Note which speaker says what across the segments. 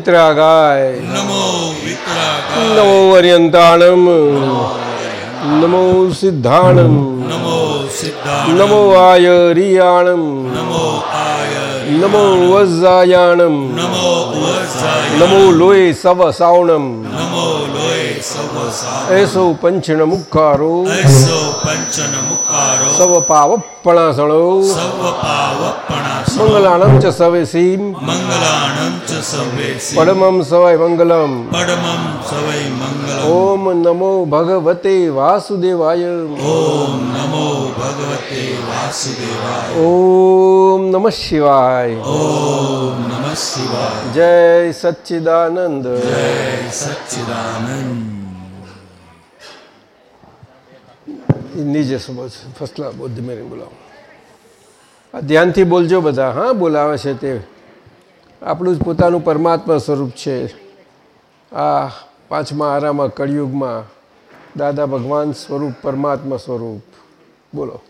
Speaker 1: વિતરાગાય
Speaker 2: નમો વિતરાગા
Speaker 1: નમો અર્યંતાણમ નમો સિદ્ધાણમ
Speaker 2: નમો સિદ્ધાર્થ
Speaker 1: નમો આયરિયાણમ
Speaker 2: નમો આય
Speaker 1: નમો વજ્રાયાણમ
Speaker 2: નમો વત્સાય
Speaker 1: નમો લોય સવ સાવણમ
Speaker 2: નમો લોય સવ સા
Speaker 1: એસો પંચન મુખારો
Speaker 2: એસો પંચન મુખારો
Speaker 1: સવ પાવપણાસણો
Speaker 2: સવ પાવપણા
Speaker 1: મંગલાણમ ચ સવેસીમ
Speaker 2: મંગલાણમ ચ સવેસી
Speaker 1: પડમમ સવાય મંગલમ
Speaker 2: પડમં સવૈ મંગલમ
Speaker 1: ઓમ નમો ભગવતે વાસુદેવાય
Speaker 2: ઓમ નમો ભગવતે વાસુદેવાય
Speaker 1: ઓમ નમઃ શિવાય
Speaker 2: ઓમ નમઃ શિવાય
Speaker 1: જય સચ્ચિદાનંદ
Speaker 2: જય સચ્ચિદાનંદ
Speaker 1: નીચે ફસલા બહુ ધીમે ધીમે બોલાવો ધ્યાનથી બોલજો બધા હા બોલાવે છે તે આપણું જ પોતાનું પરમાત્મા સ્વરૂપ છે. આ પાંચમા આરામાં કળિયુગમાં દાદા ભગવાન સ્વરૂપ પરમાત્મા સ્વરૂપ. બોલો.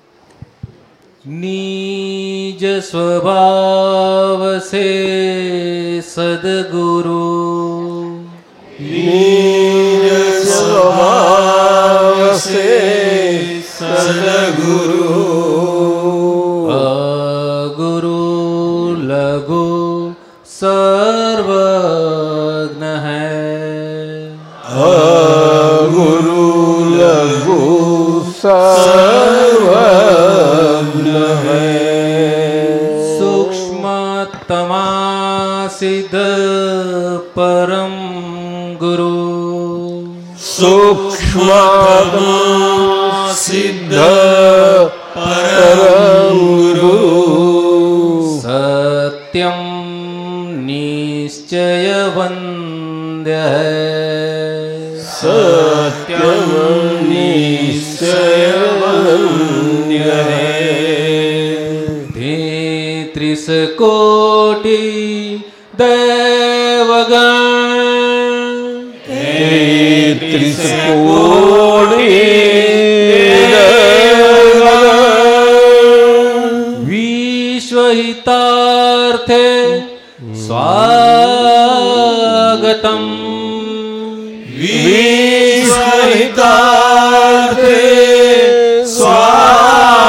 Speaker 3: નીજ સ્વભાવ સે સદગુરુ. ગુરુ વર્તમા સિદ્ધ પરમ
Speaker 1: ગુરુ સૂક્ષ્મ
Speaker 2: સિદ્ધ
Speaker 1: પરમ ગુરુ સત્યમ નિશ્ચય વંદ્ય
Speaker 3: સત્યમ
Speaker 1: નિશ્ચય વંદ્ય
Speaker 3: હે ધીત્રિસકો
Speaker 1: વિશ્વહિતાર્થે સ્વાગતમ વિશ્વહિતાર્થે સ્વાગતમ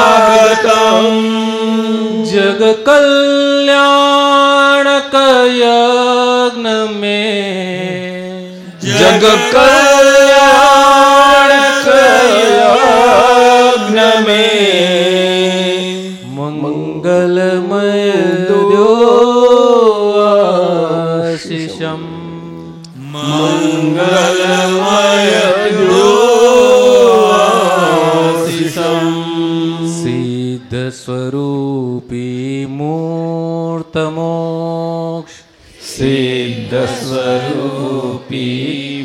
Speaker 1: જગકલ્યાણકયજ્ઞ મે
Speaker 3: જગકલ્યાણ स्वरूपी मूर्तमोक्ष
Speaker 1: सिद्धस्वरूपी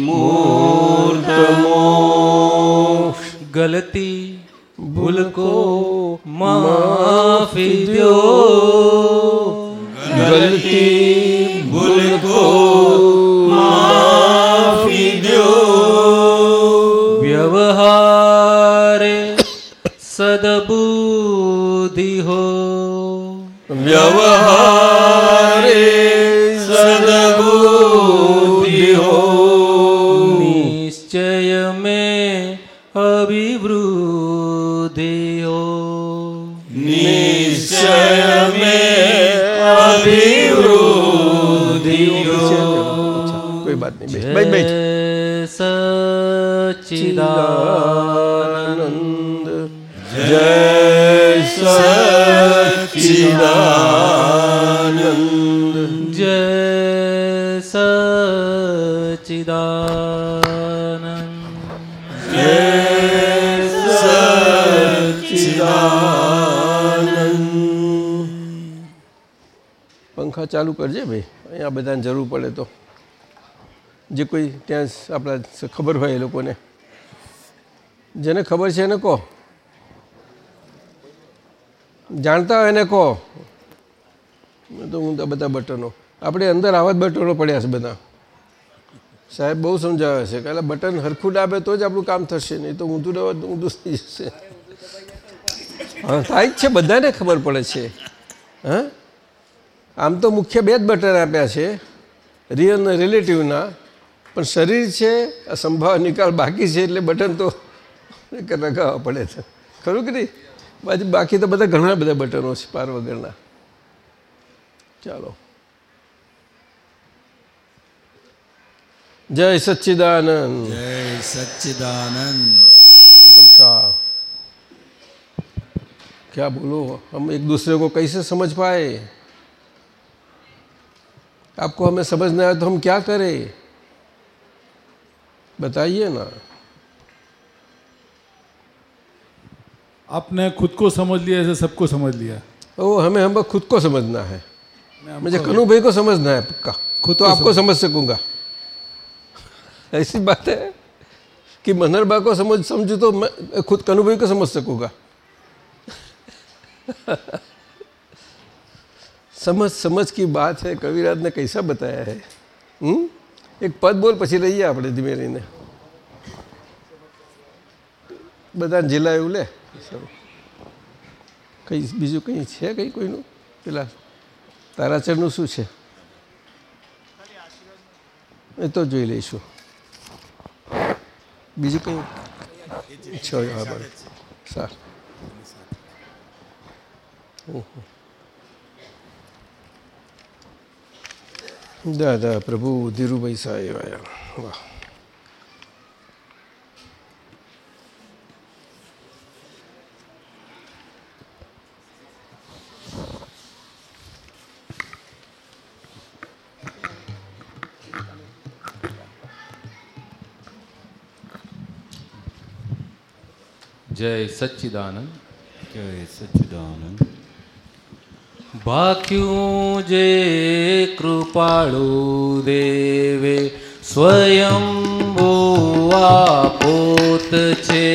Speaker 1: मूर्तमोक्ष
Speaker 3: गलती भूल को माफी दो गलती
Speaker 1: વ્યવહારે સદબુદ્ધિ હો
Speaker 3: નિશ્ચય મે અભિવૃદ્ધિ હો
Speaker 1: નિશ્ચય મે અભિવૃદ્ધિ કોઈ વાત નહીં બેઠ
Speaker 3: સચિદાનંદ
Speaker 1: જય સચિદાનંદ
Speaker 3: સચ્ચિદાનંદ
Speaker 1: પંખા ચાલુ કરજે ભાઈ. અહીંયા બધાને જરૂર પડે તો. જે કોઈ ત્યાં આપણા ખબર હોય એ લોકોને. જેને ખબર છે એને કહો. જાણતા હોય એને કહો. તો હું બધા બટનો. આપણે અંદર આવા જ બટનો પડ્યા છે બધા. સાહેબ, બહુ સમજાવે છે કે બટન હરખું ડાબે તો જ આપણું કામ થશે, નહીં તો ઊંધું ડાબે ઊંધું થઈ જશે. હા, થાય જ છે, બધાને ખબર પડે છે. હા? આમ તો મુખ્ય બે જ બટન આપ્યા છે રિયલ અને રિલેટિવના પણ શરીર છે, આ સંભાવ નિકાલ બાકી છે, એટલે બટન તો લગાવવા પડે છે. ખરું કે નહીં? બાકી તો બધા ઘણા બધા બટનો છે, પાર વગરના. ચાલો. जय सच्चिदानंद।
Speaker 2: जय सच्चिदानंद।
Speaker 1: उत्तम शाह। क्या बोलो हम एक दूसरे को कैसे समझ पाए? आपको हमें समझ नहीं आया तो हम क्या करें? बताइए ना।
Speaker 4: आपने खुद को समझ लिया ऐसे सबको समझ लिया?
Speaker 1: ओ हमें हम खुद को समझना है। मुझे कनु भाई को समझना है पक्का।
Speaker 4: खुद
Speaker 1: तो आपको समझ सकूँगा। ऐसी बात है कि मनहरबा को समझ समझू तो मैं खुद कनू भाई को समझ सकूंगा समझ समझ की बात है कविराज ने कैसा बताया है हम्म? એક પદ બોલ પછી લઈએ આપણે ધીમે રહીને બધા જિલ્લા એવું લે સારું કઈ બીજું કંઈ છે કંઈ કોઈનું પેલા તારાચરનું શું છે એ તો જોઈ લઈશું બીજું કંઈ? ઈચ્છા હોય હા બરાબર સારું. ઓહો. દાદા પ્રભુ ધીરુભાઈ સાહેબ આવ્યા વાહ.
Speaker 3: જય સચ્ચિદાનંદ
Speaker 2: જય સચ્ચિદાનંદ
Speaker 3: ભાખ્યું જે કૃપાળુ દેવે સ્વયંભો પોત છે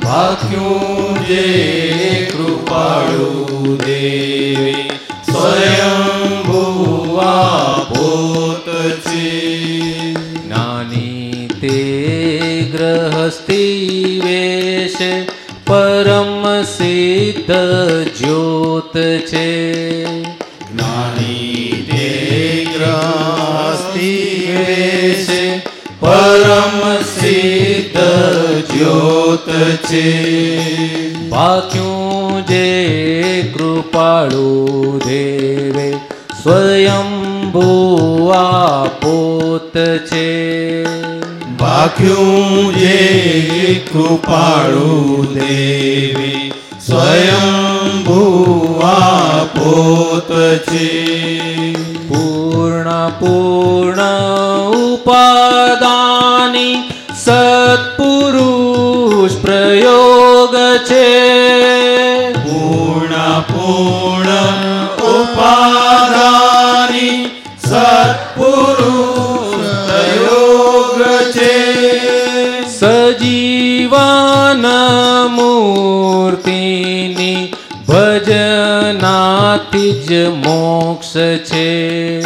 Speaker 2: ભાખ્યું જે કૃપાળુ દેવે
Speaker 3: સ્વયંભુવા ગ્રહસ્થી વેશ પરમ સિદ્ધ જ્યોત છે.
Speaker 2: જ્ઞાની તે ગ્રસ્તી વેશે પરમ સિદ્ધ જ્યોત છે.
Speaker 3: બાક્યું જે કૃપાળુ દેવે સ્વયં પોત છે.
Speaker 2: ભાખ્યું જે કૃપાળુ દેવી? સ્વયં ભુવા પોત છે.
Speaker 3: પૂર્ણ પૂર્ણ ઉપાદાની સત્પુરુષ પ્રયોગ છે. ભજનાથી જ મોક્ષ છે.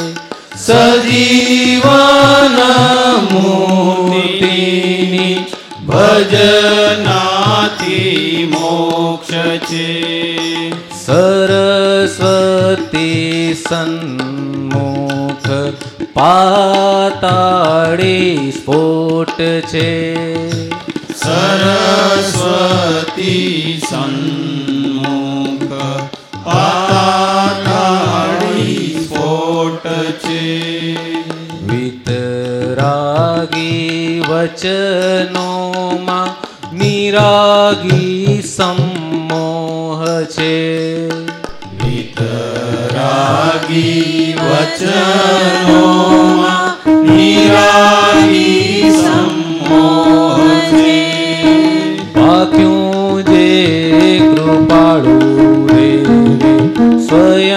Speaker 2: સજીવન મૂર્તિની ભજનાથી મોક્ષ છે.
Speaker 3: સરસ્વતી સન્મુખ પાતાળી સ્ફોટ છે.
Speaker 2: સરસ્વતી સન્મુખ
Speaker 3: વચનોમાં નિરાગી સમોહ છે.
Speaker 2: વિતરાગી વચનોમાં
Speaker 5: નિરાગી સમોહ છે.
Speaker 6: વાક્યું જે કૃપાળુ
Speaker 3: રે સ્વયં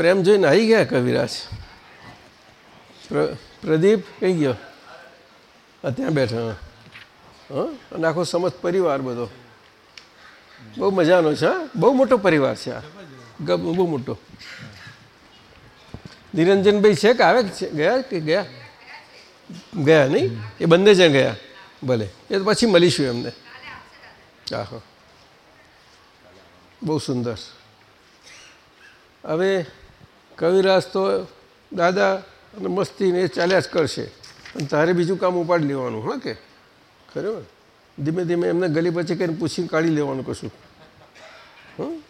Speaker 3: પ્રેમ જોઈને આવી ગયા કવિરાજ. પ્રદીપ, કઈ ગયો? ત્યાં બેઠા, હા. અને આખો સમજ પરિવાર બધો. બહુ મજાનો છે બહુ મોટો પરિવાર છે આ. બહુ મોટો. નિરંજનભાઈ છે કે આવે ગયા કે ગયા? ગયા નહીં? એ બંને જ્યાં ગયા. ભલે. એ તો પછી મળીશું એમને. આહો. બહુ સુંદર. હવે કવિરાજ તો દાદા અને મસ્તીને એ ચાલ્યા જ કરશે.
Speaker 1: અને તારે બીજું કામ ઉપાડી લેવાનું, હા કે? ખરું ધીમે ધીમે એમને ગલી પછી કરીને પૂછીને કાઢી લેવાનું કશું. હં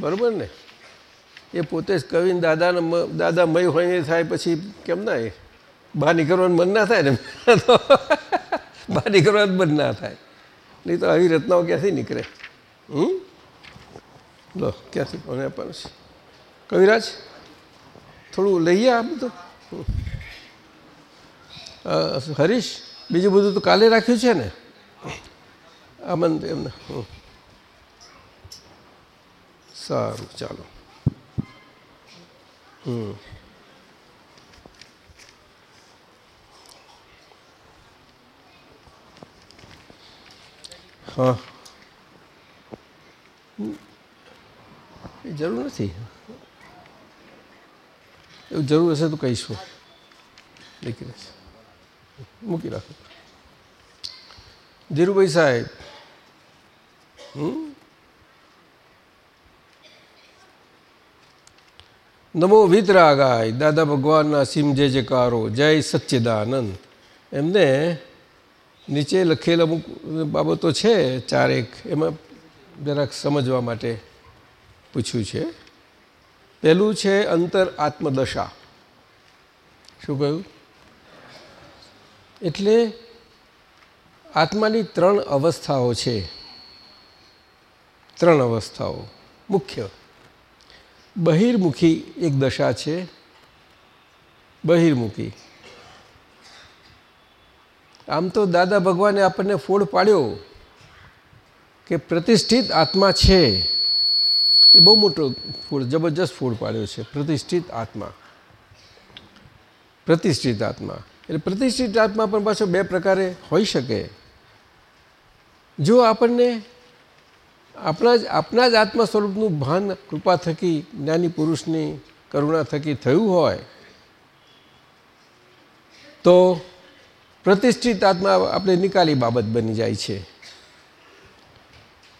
Speaker 1: બરાબર ને? એ પોતે જ કવિને દાદાને દાદામય હોય ને થાય પછી કેમ ના એ? બહાર નીકળવાનું મન ના થાય ને? તો બહાર નીકળવાનું મન ના થાય. નહીં તો આવી રચનાઓ ક્યાંથી નીકળે? હમ? લો, ક્યાંથી? પણ આપવાનું છે? કવિરાજ? થોડું લઈએ આ બધું. હરીશ, બીજું બધું તો કાલે રાખ્યું છે ને? અમન એમને. સારું, ચાલો. હમ. હા. જરૂર નથી. એવું જરૂર હશે તો કહીશું. લખી રહેશે મૂકી રાખો. ધીરુભાઈ સાહેબ. નમો વિતરાગાય, દાદા ભગવાનના સીમ જે જયકારો, જય સચ્ચિદાનંદ. એમને નીચે લખેલ અમુક બાબતો છે, ચારેક. એમાં જરાક સમજવા માટે પૂછ્યું છે. પહેલું છે અંતર આત્મદશા. શું કહ્યું? એટલે આત્માની ત્રણ અવસ્થાઓ છે. ત્રણ અવસ્થાઓ. મુખ્ય. બહિર્મુખી એક દશા છે. બહિર્મુખી. આમ તો દાદા ભગવાને આપણને ફોડ પાડ્યો કે પ્રતિષ્ઠિત આત્મા છે. એ બહુ મોટો ફૂડ, જબરજસ્ત ફૂડ પાડ્યો છે. પ્રતિષ્ઠિત આત્મા. પ્રતિષ્ઠિત આત્મા. એટલે પ્રતિષ્ઠિત આત્મા પણ પાછો બે પ્રકારે હોઈ શકે. જો આપણને આપણા જ આપણા જ આત્મા સ્વરૂપનું ભાન, કૃપા થકી, જ્ઞાની પુરુષની કરુણા થકી થયું હોય, તો પ્રતિષ્ઠિત આત્મા આપણે નિકાલી બાબત બની જાય છે.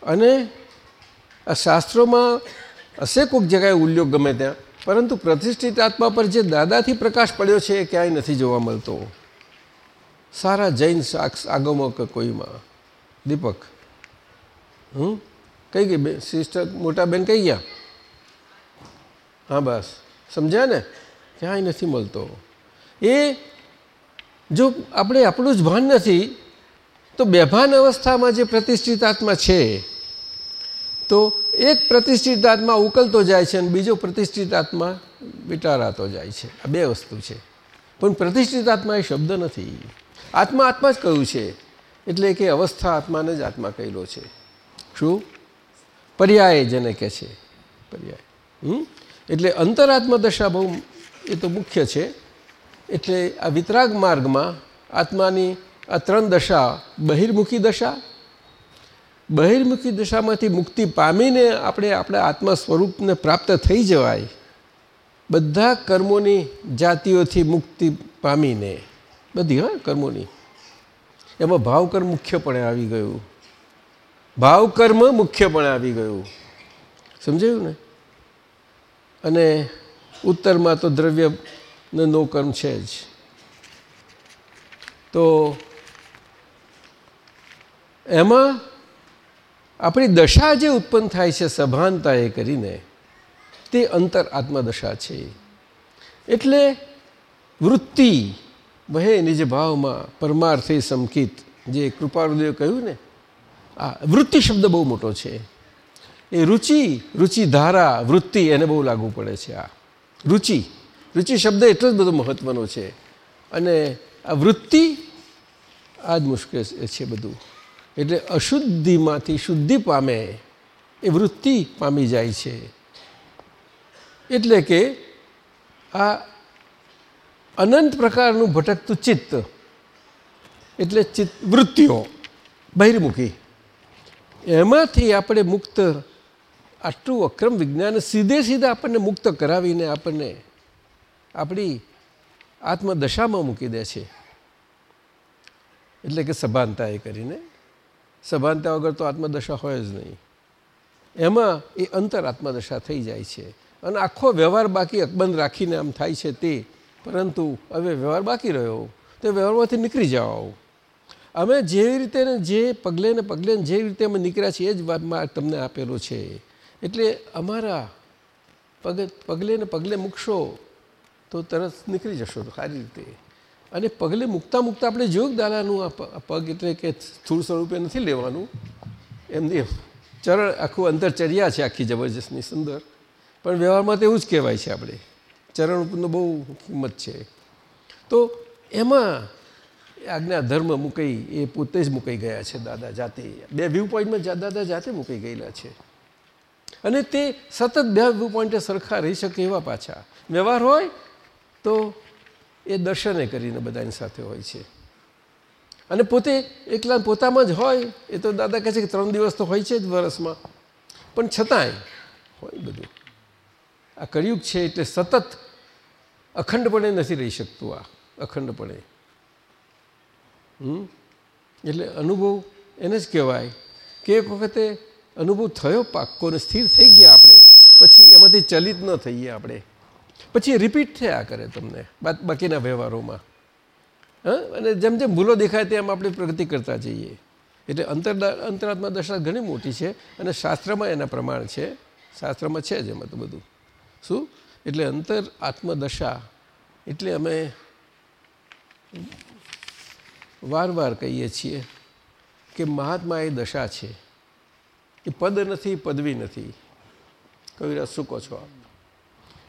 Speaker 1: અને આ શાસ્ત્રોમાં હશે કોઈક જગાએ ઉલ્લેખ ગમે ત્યાં, પરંતુ પ્રતિષ્ઠિત આત્મા પર જે દાદાથી પ્રકાશ પડ્યો છે એ ક્યાંય નથી જોવા મળતો. સારા જૈન સાક્ષ આગમો કે કોઈમાં? દીપક. હમ? કઈ ગઈ સિસ્ટર મોટા બેન કઈ ગયા? હા, બસ. સમજ્યા ને? ક્યાંય નથી મળતો. એ જો આપણે આપણું જ ભાન નથી, તો બેભાન અવસ્થામાં જે પ્રતિષ્ઠિત આત્મા છે તો એક પ્રતિષ્ઠિત આત્મા ઉકલતો જાય છે અને બીજો પ્રતિષ્ઠિત આત્મા વિટારાતો જાય છે. આ બે વસ્તુ છે. પણ પ્રતિષ્ઠિત આત્મા એ શબ્દ નથી. આત્મા આત્મા જ કહ્યું છે? એટલે કે અવસ્થા આત્માને જ આત્મા કહેલો છે. શું? પર્યાય જેને કહે છે. પર્યાય. એટલે અંતરાત્મા દશા બહુ એ તો મુખ્ય છે. એટલે આ વિતરાગ માર્ગમાં આત્માની આ ત્રણ દશા બહિર્મુખી દશા બહિર્મુખી દશામાંથી મુક્તિ પામીને આપણે આપણા આત્મા સ્વરૂપને પ્રાપ્ત થઈ જવાય, બધા કર્મોની જાતિઓથી મુક્તિ પામીને, બધી હા કર્મોની. એમાં ભાવકર્મ મુખ્યપણે આવી ગયું. ભાવકર્મ મુખ્યપણે આવી ગયું. સમજાયું ને? અને ઉત્તરમાં તો દ્રવ્ય નો કર્મ છે જ. તો એમાં આપણી દશા જે ઉત્પન્ન થાય છે, સભાનતાએ કરીને, તે અંતર આત્મદશા છે. એટલે વૃત્તિ, વહે નિજ ભાવમાં પરમાર્થે સમકિત જે કૃપાળુદેવ કહ્યું ને, આ વૃત્તિ શબ્દ બહુ મોટો છે. એ રુચિ રુચિ ધારા, વૃત્તિ એને બહુ લાગુ પડે છે આ. રુચિ રુચિ શબ્દ એટલો જ બધો મહત્વનો છે. અને આ વૃત્તિ આ જ મુશ્કેલ છે બધું. એટલે અશુદ્ધિમાંથી શુદ્ધિ પામે એ વૃત્તિ પામી જાય છે. એટલે કે આ અનંત પ્રકારનું ભટકતું ચિત્ત, એટલે ચિત્ત વૃત્તિઓ, બહિર્મુખી. એમાંથી આપણે મુક્ત, આટલું અક્રમ વિજ્ઞાન સીધે સીધા આપણને મુક્ત કરાવીને આપણને આપણી આત્મદશામાં મૂકી દે છે. એટલે કે સભાનતા એ કરીને સભાનતા વગર તો આત્મદશા હોય જ નહીં. એમાં એ અંતર આત્મદશા થઈ જાય છે. અને આખો વ્યવહાર બાકી અકબંધ રાખીને આમ થાય છે તે. પરંતુ હવે વ્યવહાર બાકી રહ્યો. તો વ્યવહારમાંથી નીકળી જાઓ. અમે જેવી રીતે જે પગલે ને પગલે જેવી રીતે અમે નીકળ્યા છીએ એ જ વાતમાં તમને આપેલો છે. એટલે અમારા પગ, પગલે ને પગલે મૂકશો તો તરત નીકળી જશો સારી રીતે. અને પગલે મૂકતા મૂકતા આપણે જોયું દાદાનું પગ એટલે કે સ્થૂળ સ્વરૂપે નથી લેવાનું. એમની ચરણ આખું અંતરચર્યા છે આખી જબરજસ્તની સુંદર. પણ વ્યવહારમાં તો એવું જ કહેવાય છે આપણે. ચરણ ઉપરનો બહુ કિંમત છે. તો એમાં આજ્ઞા ધર્મ મૂકાઈ, એ પોતે જ મૂકાઈ ગયા છે દાદા જાતે. બે વ્યૂ પોઈન્ટમાં દાદા જાતે મૂકી ગયેલા છે. અને તે સતત બે વ્યૂ પોઈન્ટે સરખા રહી શકે એવા પાછા. વ્યવહાર હોય તો એ દર્શને કરીને બધાની સાથે હોય છે. અને પોતે એકલા પોતામાં જ હોય, એ તો દાદા કહે છે કે ત્રણ દિવસ તો હોય છે જ વરસમાં. પણ છતાંય હોય બધું. આ કળિયુગ છે એટલે સતત અખંડપણે નથી રહી શકતું આ, અખંડપણે. એટલે અનુભવ એને જ કહેવાય કે એક વખતે અનુભવ થયો પાક્કો સ્થિર થઈ ગયા આપણે. પછી એમાંથી ચલિત ન થઈએ આપણે. પછી રિપીટ થયા કરે તમને બાકીના વ્યવહારોમાં. હા? અને જેમ જેમ ભૂલો દેખાય તેમ આપણે પ્રગતિ કરતા જઈએ. એટલે અંતર અંતરાત્મા દશા ઘણી મોટી છે અને શાસ્ત્રમાં એના પ્રમાણ છે. શાસ્ત્રમાં છે જ એમાં તો બધું. શું? એટલે અંતર આત્મદશા એટલે અમે વાર વાર કહીએ છીએ કે મહાત્મા એ દશા છે. એ પદ નથી, પદવી નથી. કવિરાજ, શું કહો છો આપ?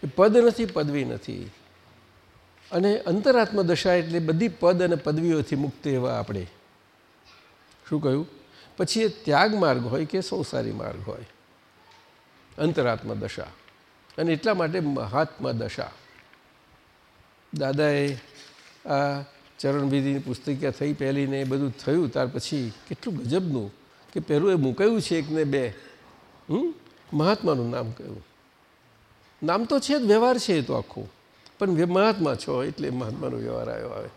Speaker 1: એ પદ નથી, પદવી નથી. અને અંતરાત્મ દશા એટલે બધી પદ અને પદવીઓથી મુક્ત એવા આપણે. શું કહ્યું? પછી એ ત્યાગ માર્ગ હોય કે સંસારી માર્ગ હોય? અંતરાત્મ દશા અને એટલા માટે મહાત્મા દશા દાદાએ આ ચરણવિધિની પુસ્તિકા થઈ પહેલીને એ બધું થયું, ત્યાર પછી કેટલું ગજબનું કે પહેલું એ મૂકાયું છે એક ને બે. હમ? મહાત્માનું નામ કહ્યું. નામ તો છે જ, વ્યવહાર છે એ તો આખું. પણ મહાત્મા છો એટલે મહાત્માનો વ્યવહાર આવ્યો આવે.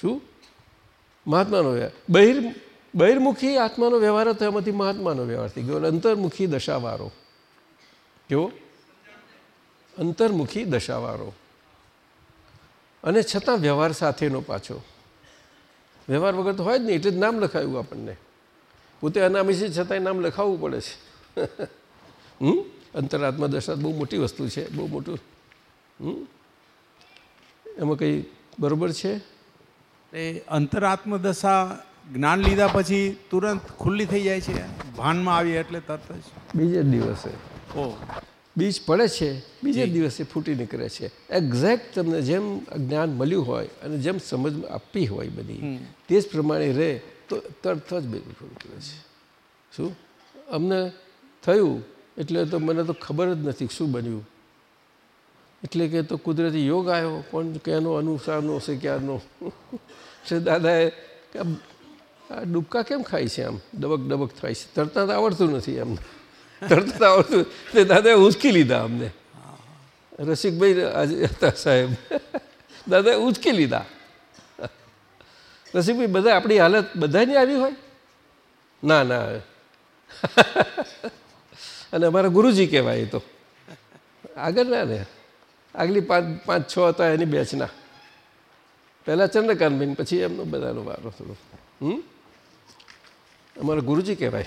Speaker 1: શું? મહાત્માનો વ્યવહાર. બહિર, બહિર્મુખી આત્માનો વ્યવહાર હતો, એમાંથી મહાત્માનો વ્યવહાર થઈ ગયો. અંતર્મુખી દશાવાળો કેવો? અંતર્મુખી દશાવાળો અને છતાં વ્યવહાર સાથેનો પાછો. વ્યવહાર વગર તો હોય જ નહીં, એટલે જ નામ લખાયું આપણને. પોતે અનામી છે છતાંય નામ લખાવવું પડે છે. હમ? અંતરાત્મા દશા બહુ મોટી વસ્તુ છે બહુ મોટું. એમાં કંઈ બરોબર છે?
Speaker 7: એ અંતરાત્મ દશા જ્ઞાન લીધા પછી તુરંત ખુલ્લી થઈ જાય છે ભાનમાં આવી એટલે તરત જ.
Speaker 1: બીજે દિવસે.
Speaker 7: ઓ.
Speaker 1: બીજ પડે છે બીજે દિવસે ફૂટી નીકળે છે. એક્ઝેક્ટ તમને જેમ જ્ઞાન મળ્યું હોય અને જેમ સમજ આપી હોય બધી તે જ પ્રમાણે રહે તો તરત જ બધું નીકળે છે. શું? અમને થયું એટલે તો મને તો ખબર જ નથી શું બન્યું. એટલે કે તો કુદરતી યોગ આવ્યો, પણ ક્યાંનો અનુસારનો હશે ક્યારનો છે દાદાએ આ ડૂબકા કેમ ખાય છે આમ? ડબક ડબક થાય છે. તરતા તો આવડતું નથી એમ. તરતા આવડતું તે દાદાએ ઉંચકી લીધા અમને. રસિકભાઈ આજે હતા સાહેબ. દાદાએ ઉંચકી લીધા. રસિકભાઈ, બધા આપણી હાલત બધાની આવી હોય? ના ના. અને અમારા ગુરુજી કહેવાય તો. આગળ ના આગલી પાંચ પાંચ છ હતા એની બેચના. પહેલાં ચંદ્રકાંતબેન પછી એમનો બધાનો વારો થોડો. હમ? અમારા ગુરુજી કહેવાય.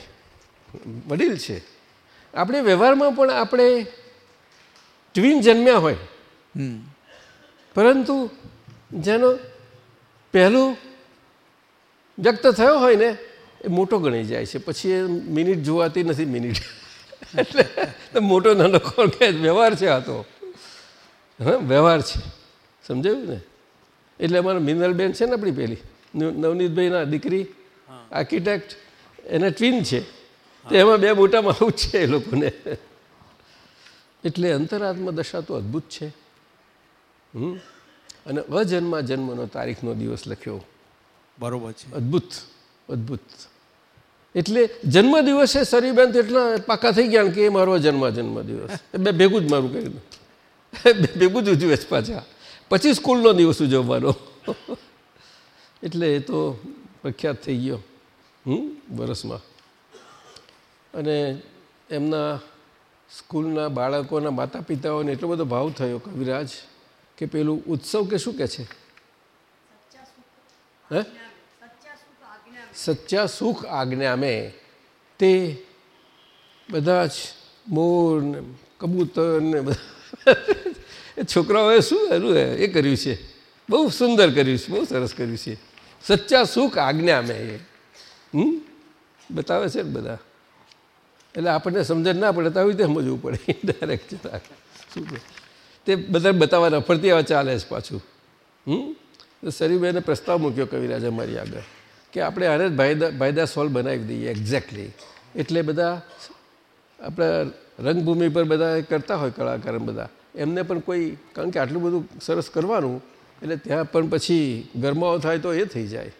Speaker 1: વડીલ છે. આપણે વ્યવહારમાં પણ આપણે ટ્વિન જન્મ્યા હોય. પરંતુ જેનો પહેલું વ્યક્ત થયો હોય ને એ મોટો ગણાઈ જાય છે. પછી એ મિનિટ જોવાતી નથી મિનિટ એટલે મોટો નાનો કોણ વ્યવહાર છે આ તો. હા વ્યવહાર છે. સમજાયું ને? એટલે અમારા મિનરલબેન છે ને આપણી પેલી? નવનીતભાઈના દીકરી આર્કિટેક્ટ એના ટ્વિન છે. તો એમાં બે મોટામાં આવું છે એ લોકોને. એટલે અંતરાત્મ દશા તો અદ્ભુત છે. હમ? અને અજન્મા જન્મનો તારીખનો દિવસ લખ્યો.
Speaker 7: બરોબર છે.
Speaker 1: અદ્ભુત અદ્ભુત. એટલે જન્મ દિવસે સરીબેન તો એટલા પાકા થઈ ગયા કે એ મારો જન્મ જન્મ દિવસ એ બે ભેગું જ મારું કહ્યું ભેગું જ ઉજવે છે પાછા. પછી સ્કૂલનો દિવસ ઉજવવાનો. એટલે એ તો પ્રખ્યાત થઈ ગયો. હમ, વરસમાં. અને એમના સ્કૂલના બાળકોના માતા પિતાઓને એટલો બધો ભાવ થયો, કવિરાજ, કે પેલું ઉત્સવ કે શું કે છે? હે? સચ્ચા સુખ આજ્ઞા મેં તે બધા જ મોર ને કબૂતર ને બધા છોકરાઓએ શું એનું એ કર્યું છે. બહુ સુંદર કર્યું છે, બહુ સરસ કર્યું છે. સચ્ચા સુખ આજ્ઞા મેં એ. હમ? બતાવે છે ને બધા. એટલે આપણને સમજણ ના પડે તો આવી રીતે સમજવું પડે. ડાયરેક્ટ જતા શું તે બધા બતાવવાના, ફરતી આવા ચાલે છે પાછું. હમ? શરીરભાઈને પ્રસ્તાવ મૂક્યો કવિરાજ અમારી આગળ. કે આપણે આને જ ભાઈદા ભાઈદા સોલ્વ બનાવી દઈએ એક્ઝેક્ટલી એટલે બધા આપણા રંગભૂમિ પર બધા કરતા હોય કલાકાર બધા. એમને પણ કોઈ, કારણ કે આટલું બધું સરસ કરવાનું, એટલે ત્યાં પણ પછી ગરમાવો થાય તો એ થઈ જાય.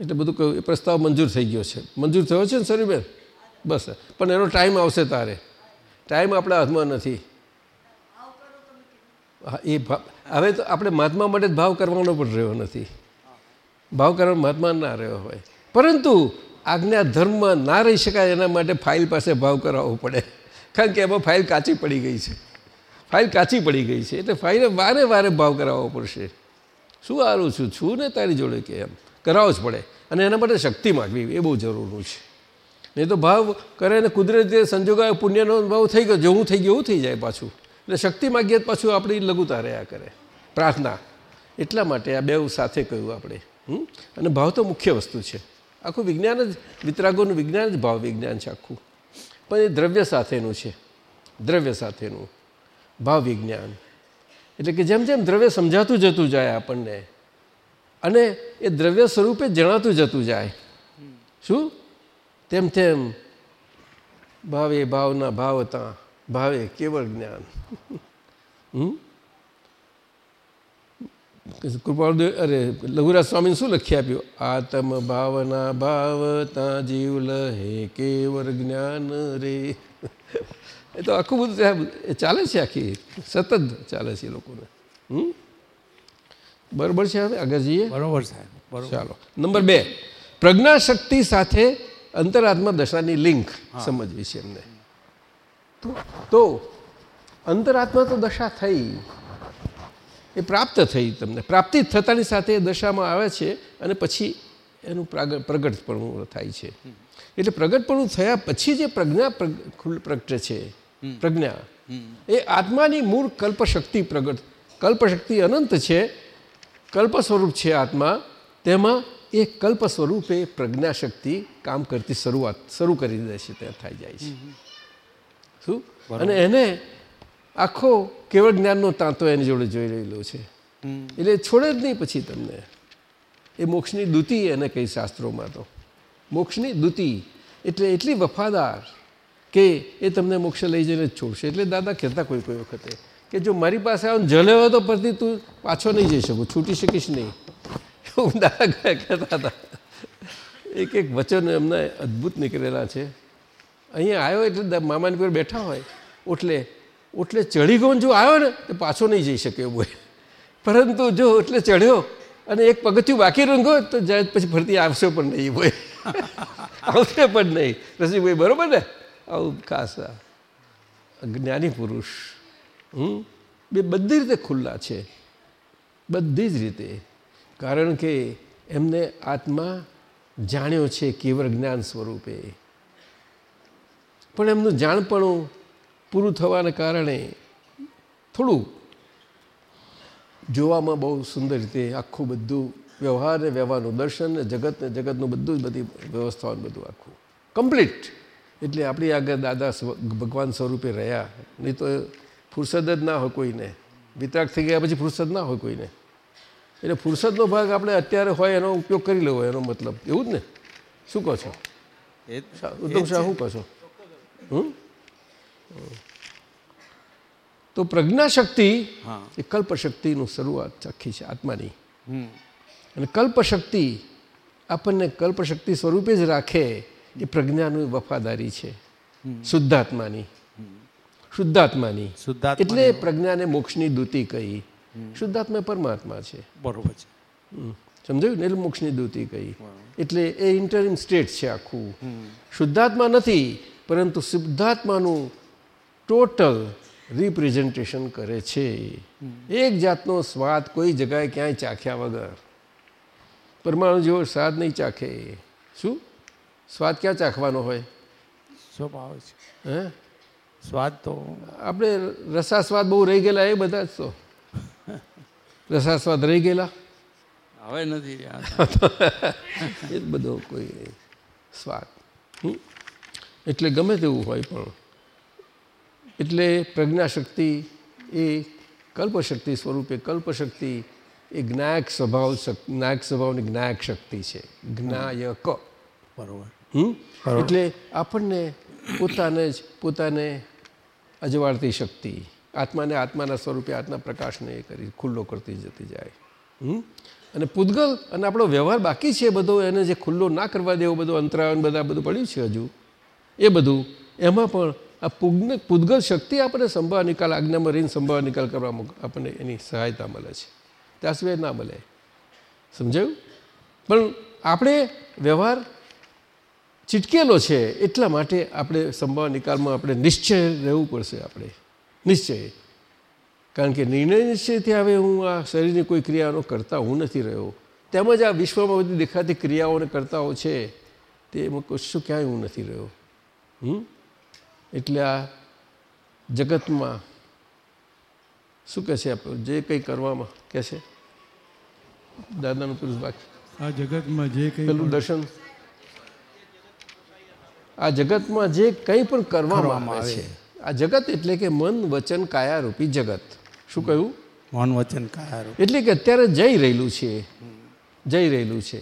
Speaker 1: એટલે બધું એ પ્રસ્તાવ મંજૂર થઈ ગયો છે. મંજૂર થયો છે ને, સરીબેન? બસ. પણ એનો ટાઈમ આવશે તારે. ટાઈમ આપણા હાથમાં નથી. હા, એ ભાવ હવે તો આપણે મહાત્મા માટે જ ભાવ કરવાનો પણ રહ્યો નથી. ભાવ કરવા મહાત્મા ના રહ્યો હોય. પરંતુ આજ્ઞા ધર્મમાં ના રહી શકાય એના માટે ફાઇલ પાસે ભાવ કરાવવો પડે. કારણ કે એમાં ફાઇલ કાચી પડી ગઈ છે. ફાઇલ કાચી પડી ગઈ છે. એટલે ફાઇલે વારે વારે ભાવ કરાવવો પડશે. શું આરું છું? છું ને તારી જોડે કે એમ. કરાવવો જ પડે. અને એના માટે શક્તિ માગવી એ બહુ જરૂરનું છે. નહીં તો ભાવ કરે ને કુદરતી સંજોગો પુણ્યનો ભાવ થઈ ગયો, જેવું થઈ ગયું, એવું થઈ જાય પાછું. એટલે શક્તિ માગીએ પાછું આપણી લઘુતા રહ્યા કરે. પ્રાર્થના. એટલા માટે આ બે સાથે કહ્યું આપણે? અને ભાવ તો મુખ્ય વસ્તુ છે. આખું વિજ્ઞાન જ, વિતરાગોનું વિજ્ઞાન જ ભાવ વિજ્ઞાન છે આખું. પણ એ દ્રવ્ય સાથેનું છે. દ્રવ્ય સાથેનું. ભાવ વિજ્ઞાન. એટલે કે જેમ જેમ દ્રવ્ય સમજાતું જતું જાય આપણને, અને એ દ્રવ્ય સ્વરૂપે જણાતું જતું જાય. શું? તેમ તેમ ભાવે ભાવના ભાવતા, ભાવે કેવળ જ્ઞાન. હમ? કૃપાળદેવ અરે લઘુરાજ સ્વામીને શું લખી આપ્યું આત્મ ભાવના ભાવતા જીવ લહે કેવર જ્ઞાન રે એ તો આખું બધું ચાલે છે આખી સતત ચાલે છે લોકોને હમ બરાબર છે હવે આગળ જઈએ
Speaker 7: બરોબર સાહેબ
Speaker 1: ચાલો નંબર બે પ્રજ્ઞાશક્તિ સાથે અંતરાત્મા દશાની લિંક સમજવી છે એમને તો- તો અંતરાત્મા તો દશા થઈ એ પ્રાપ્ત થઈ તમને. પ્રાપ્તિ થતાની સાથે એ દશામાં આવે છે અને પછી એનું પ્રાગ- પ્રગટપણું થાય છે. એટલે પ્રગટપણું થયા પછી જે પ્રજ્ઞા પ્રગટ પ્રગટે છે પ્રજ્ઞા એ આત્માની મૂળ કલ્પશક્તિ પ્રગટ કલ્પશક્તિ અનંત છે કલ્પ સ્વરૂપ છે આત્મા તેમાં એ કલ્પ સ્વરૂપે પ્રજ્ઞાશક્તિ કામ કરતી શરૂઆત શરૂ કરી દે છે ત્યાં થઈ જાય છે. શું? અને એને આખો કેવળ જ્ઞાનનો તાંતો એની જોડે જોઈ રહેલો છે. એટલે છોડે જ નહીં પછી તમને. એ મોક્ષની દૂતિ એને કહી શાસ્ત્રોમાં તો. મોક્ષની દૂતિ એટલે એટલી વફાદાર કે એ તમને મોક્ષ લઈ જઈને જ છોડશે. એટલે દાદા કહેતા કોઈ કોઈ વખતે કે જો મારી પાસે આવું જલે હોય તો પરથી તું પાછો નહીં જઈ શકું છૂટી શકીશ નહીં. એવું દાદા કહેતા હતા. એક એક વચન એમના અદ્ભુત નીકળેલા છે. અહીંયા આવ્યો એટલે મામાની પર બેઠા હોય. ઓટલે ઓટલે ચડી ગયો જો આવ્યો ને, તો પાછો નહીં જઈ શકે એવું પરંતુ જો એટલે ચડ્યો અને એક પગથિયું બાકી રંગો, તો જાય પછી ફરતી આવશે પણ નહીં હોય આવશે પણ નહીં. રસીભાઈ બરોબર ને? આવું ખાસ જ્ઞાની પુરુષ, હમ? બે બધી રીતે ખુલ્લા છે. બધી જ રીતે. કારણ કે એમને આત્મા જાણ્યો છે કેવળ જ્ઞાન સ્વરૂપે. પણ એમનું જાણપણું પૂરું થવાને કારણે થોડું જોવામાં બહુ સુંદર રીતે આખું બધું વ્યવહાર ને વ્યવહારનું દર્શન ને જગત ને જગતનું બધું જ બધી વ્યવસ્થાઓને બધું આખું. કમ્પ્લીટ એટલે આપણી આગળ દાદા ભગવાન સ્વરૂપે રહ્યા. નહીં તો ફુરસદ જ ના હોય કોઈને. વિતરાક થઈ ગયા પછી ફુરસદ ના હોય કોઈને. એટલે ફુરસદનો ભાગ આપણે અત્યારે હોય એનો ઉપયોગ કરી લેવો એનો મતલબ. એવું જ ને? શું કહો છો? ઉત્તમ શાહ શું કહો છો? હમ? તો પ્રજ્ઞાશક્તિ. એ કલ્પશક્તિનું શરૂઆત આખી છે આત્માની. અને કલ્પશક્તિ આપણને કલ્પશક્તિ સ્વરૂપે જ રાખે એ પ્રજ્ઞાની વફાદારી છે. શુદ્ધાત્માની. શુદ્ધાત્માની. એટલે પ્રજ્ઞાને મોક્ષની દૂતિ કહી. શુદ્ધાત્મા પરમાત્મા છે.
Speaker 7: બરોબર છે.
Speaker 1: સમજાયું ને? એટલે મોક્ષની દૂતિ કહી. એટલે એ ઇન્ટરિમ સ્ટેટ છે આખું. શુદ્ધાત્મા નથી પરંતુ શુદ્ધાત્માનું ટોટલ રિપ્રેઝન્ટેશન કરે છે. એક જાતનો સ્વાદ કોઈ જગાએ ક્યાંય ચાખ્યા વગર. પરમાણુ જેવો સ્વાદ નહીં ચાખે. શું? સ્વાદ ક્યાં ચાખવાનો હોય?
Speaker 7: સ્વભાવ છે?
Speaker 1: હે?
Speaker 7: સ્વાદ તો
Speaker 1: આપણે રસાસ્વાદ બહુ રહી ગયેલા એ બધા જ તો. રસાસ્વાદ રહી ગયેલા?
Speaker 7: હવે નથી
Speaker 1: એ જ બધો કોઈ સ્વાદ? એટલે ગમે તેવું હોય પણ. એટલે પ્રજ્ઞાશક્તિ એ કલ્પશક્તિ સ્વરૂપે કલ્પશક્તિ એ જ્ઞાયક સ્વભાવ જ્ઞાયક સ્વભાવની જ્ઞાયક શક્તિ છે. જ્ઞાયક.
Speaker 7: બરોબર.
Speaker 1: એટલે આપણને પોતાને જ પોતાને અજવાળતી શક્તિ આત્માને આત્માના સ્વરૂપે આત્મા પ્રકાશને એ કરી ખુલ્લો કરતી જતી જાય? અને પૂતગલ અને આપણો વ્યવહાર બાકી છે બધો એને જે ખુલ્લો ના કરવા દેવો બધો અંતરાયણ બધા બધું પડ્યું છે હજુ. એ બધું એમાં પણ આ પુગ્ન પૂતગલ શક્તિ આપણને સંભાવ નિકાલ, આજ્ઞામાં રહીને સંભાવ નિકાલ કરવામાં આપણને એની સહાયતા મળે છે. ત્યાં સિવાય ના મળે. સમજાયું? પણ આપણે વ્યવહાર ચીટકેલો છે એટલા માટે આપણે સંભાવ નિકાલમાં આપણે નિશ્ચય રહેવું પડશે આપણે. નિશ્ચય. કારણ કે નિર્ણય નિશ્ચયથી હવે હું આ શરીરની કોઈ ક્રિયાનો કરતા હું નથી રહ્યો. તેમજ આ વિશ્વમાં બધી દેખાતી ક્રિયાઓને કરતાઓ છે. તે એમાં કશું ક્યાંય હું નથી રહ્યો. હમ? એટલે આ જગતમાં શું કહે છે જે કંઈ કરવામાં કહે છે? દાદાનું પુરુષ બાકી
Speaker 4: આ જગતમાં જે કંઈ
Speaker 1: પેલું દર્શન. આ જગતમાં જે કંઈ પણ કરવામાં આવે છે. આ જગત એટલે કે મન વચન કાયારૂપી જગત. શું કહ્યું?
Speaker 7: મન વચન કાયા
Speaker 1: એટલે કે અત્યારે જઈ રહેલું છે. જઈ રહેલું છે.